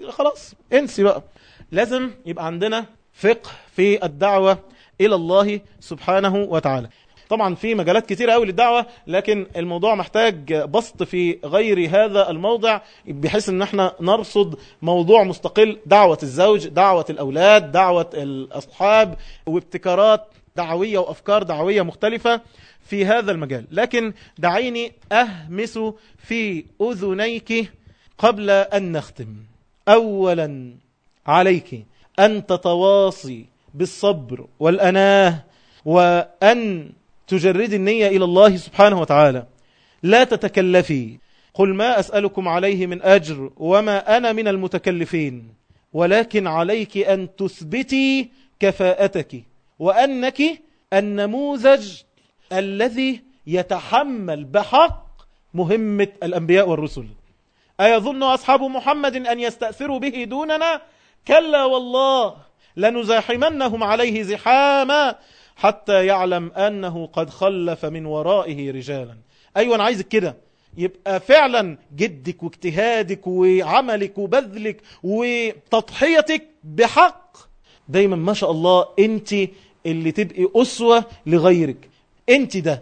خلاص انسي بقى. لازم يبقى عندنا فقه في الدعوة إلى الله سبحانه وتعالى. طبعا في مجالات كتيرة قوي للدعوة لكن الموضوع محتاج بسط في غير هذا الموضع بحيث إن إحنا نرصد موضوع مستقل دعوة الزوج دعوة الأولاد دعوة الأصحاب وابتكارات دعوية وأفكار دعوية مختلفة في هذا المجال. لكن دعيني أهمس في أذنيك قبل أن نختم. اولا عليك أن تتواصي بالصبر والأناه وأن تجرد النية إلى الله سبحانه وتعالى. لا تتكلفي. قل ما أسألكم عليه من أجر وما أنا من المتكلفين. ولكن عليك أن تثبتي كفاءتك وأنك النموذج الذي يتحمل بحق مهمة الأنبياء والرسل. أيظن أصحاب محمد أن يستأثروا به دوننا؟ كلا والله. لنزاحمنهم عليه زحاما حتى يعلم أنه قد خلف من ورائه رجالا. أيوة أنا عايزك كده. يبقى فعلا جدك واجتهادك وعملك وبذلك وتضحيتك بحق. دايما ما شاء الله أنت اللي تبقي أسوة لغيرك. أنت ده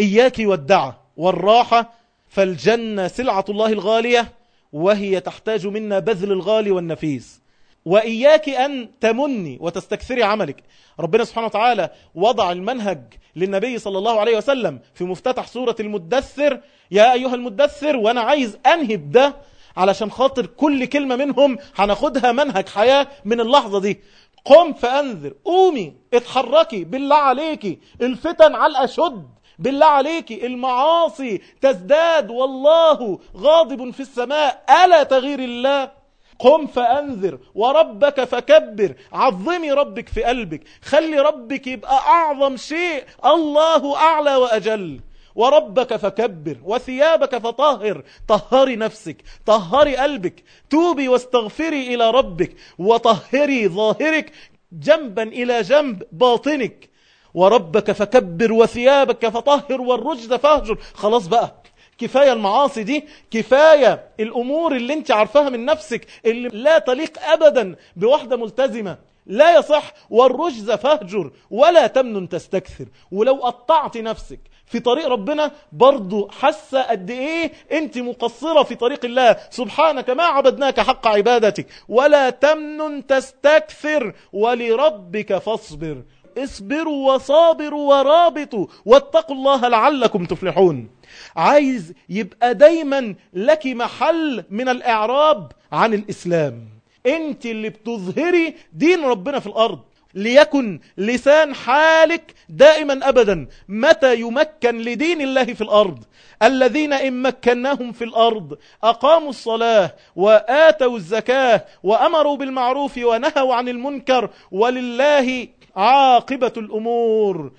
إياك والدعة والراحة. فالجنة سلعة الله الغالية وهي تحتاج منا بذل الغالي والنفيس. وإياك أن تمني وتستكثري عملك. ربنا سبحانه وتعالى وضع المنهج للنبي صلى الله عليه وسلم في مفتتح سورة المدثر. يا أيها المدثر وأنا عايز أنهب ده علشان خاطر كل كلمة منهم هناخدها منهج حياة من اللحظة دي. قم فأنذر قومي اتحركي بالله عليكي الفتن على الأشد بالله عليكي المعاصي تزداد والله غاضب في السماء ألا تغير الله؟ قم فأنذر وربك فكبر. عظمي ربك في قلبك. خلي ربك يبقى أعظم شيء. الله أعلى وأجل. وربك فكبر. وثيابك فطهر. طهري نفسك. طهري قلبك. توبي واستغفري إلى ربك. وطهري ظاهرك. جنبا إلى جنب باطنك. وربك فكبر. وثيابك فطهر. والرجز فاهجر. خلاص بقى. كفاية المعاصي دي كفاية الأمور اللي انت عارفاها من نفسك اللي لا تليق أبدا بواحدة ملتزمة. لا يصح والرجز فاهجر ولا تمنن تستكثر. ولو قطعت نفسك في طريق ربنا برضو حاسة قد إيه انت مقصرة في طريق الله. سبحانك ما عبدناك حق عبادتك. ولا تمنن تستكثر ولربك فاصبر. اصبروا وصابروا ورابطوا واتقوا الله لعلكم تفلحون. عايز يبقى دايما لك محل من الإعراب عن الإسلام. انت اللي بتظهري دين ربنا في الأرض. ليكن لسان حالك دائما أبدا. متى يمكن لدين الله في الأرض؟ الذين إن مكناهم في الأرض أقاموا الصلاة وآتوا الزكاة وأمروا بالمعروف ونهوا عن المنكر ولله عاقبة الأمور.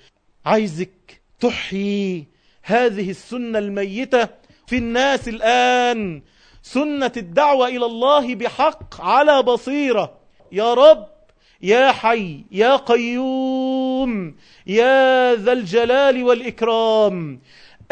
عايزك تحيي هذه السنة الميتة في الناس الآن. سنة الدعوة إلى الله بحق على بصيرة. يا رب يا حي يا قيوم يا ذا الجلال والإكرام.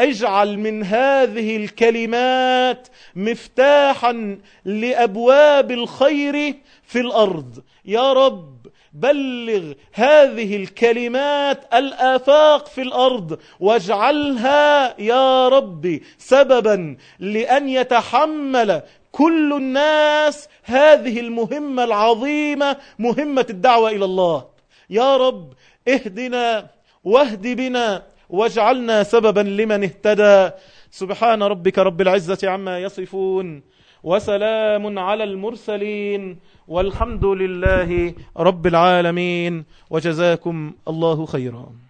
اجعل من هذه الكلمات مفتاحا لأبواب الخير في الأرض. يا رب بلغ هذه الكلمات الآفاق في الأرض واجعلها يا ربي سببا لأن يتحمل كل الناس هذه المهمة العظيمة مهمة الدعوة إلى الله. يا رب اهدنا واهد بنا واجعلنا سببا لمن اهتدى. سبحان ربك رب العزة عما يصفون. وسلام على المرسلين والحمد لله رب العالمين وجزاكم الله خيرا.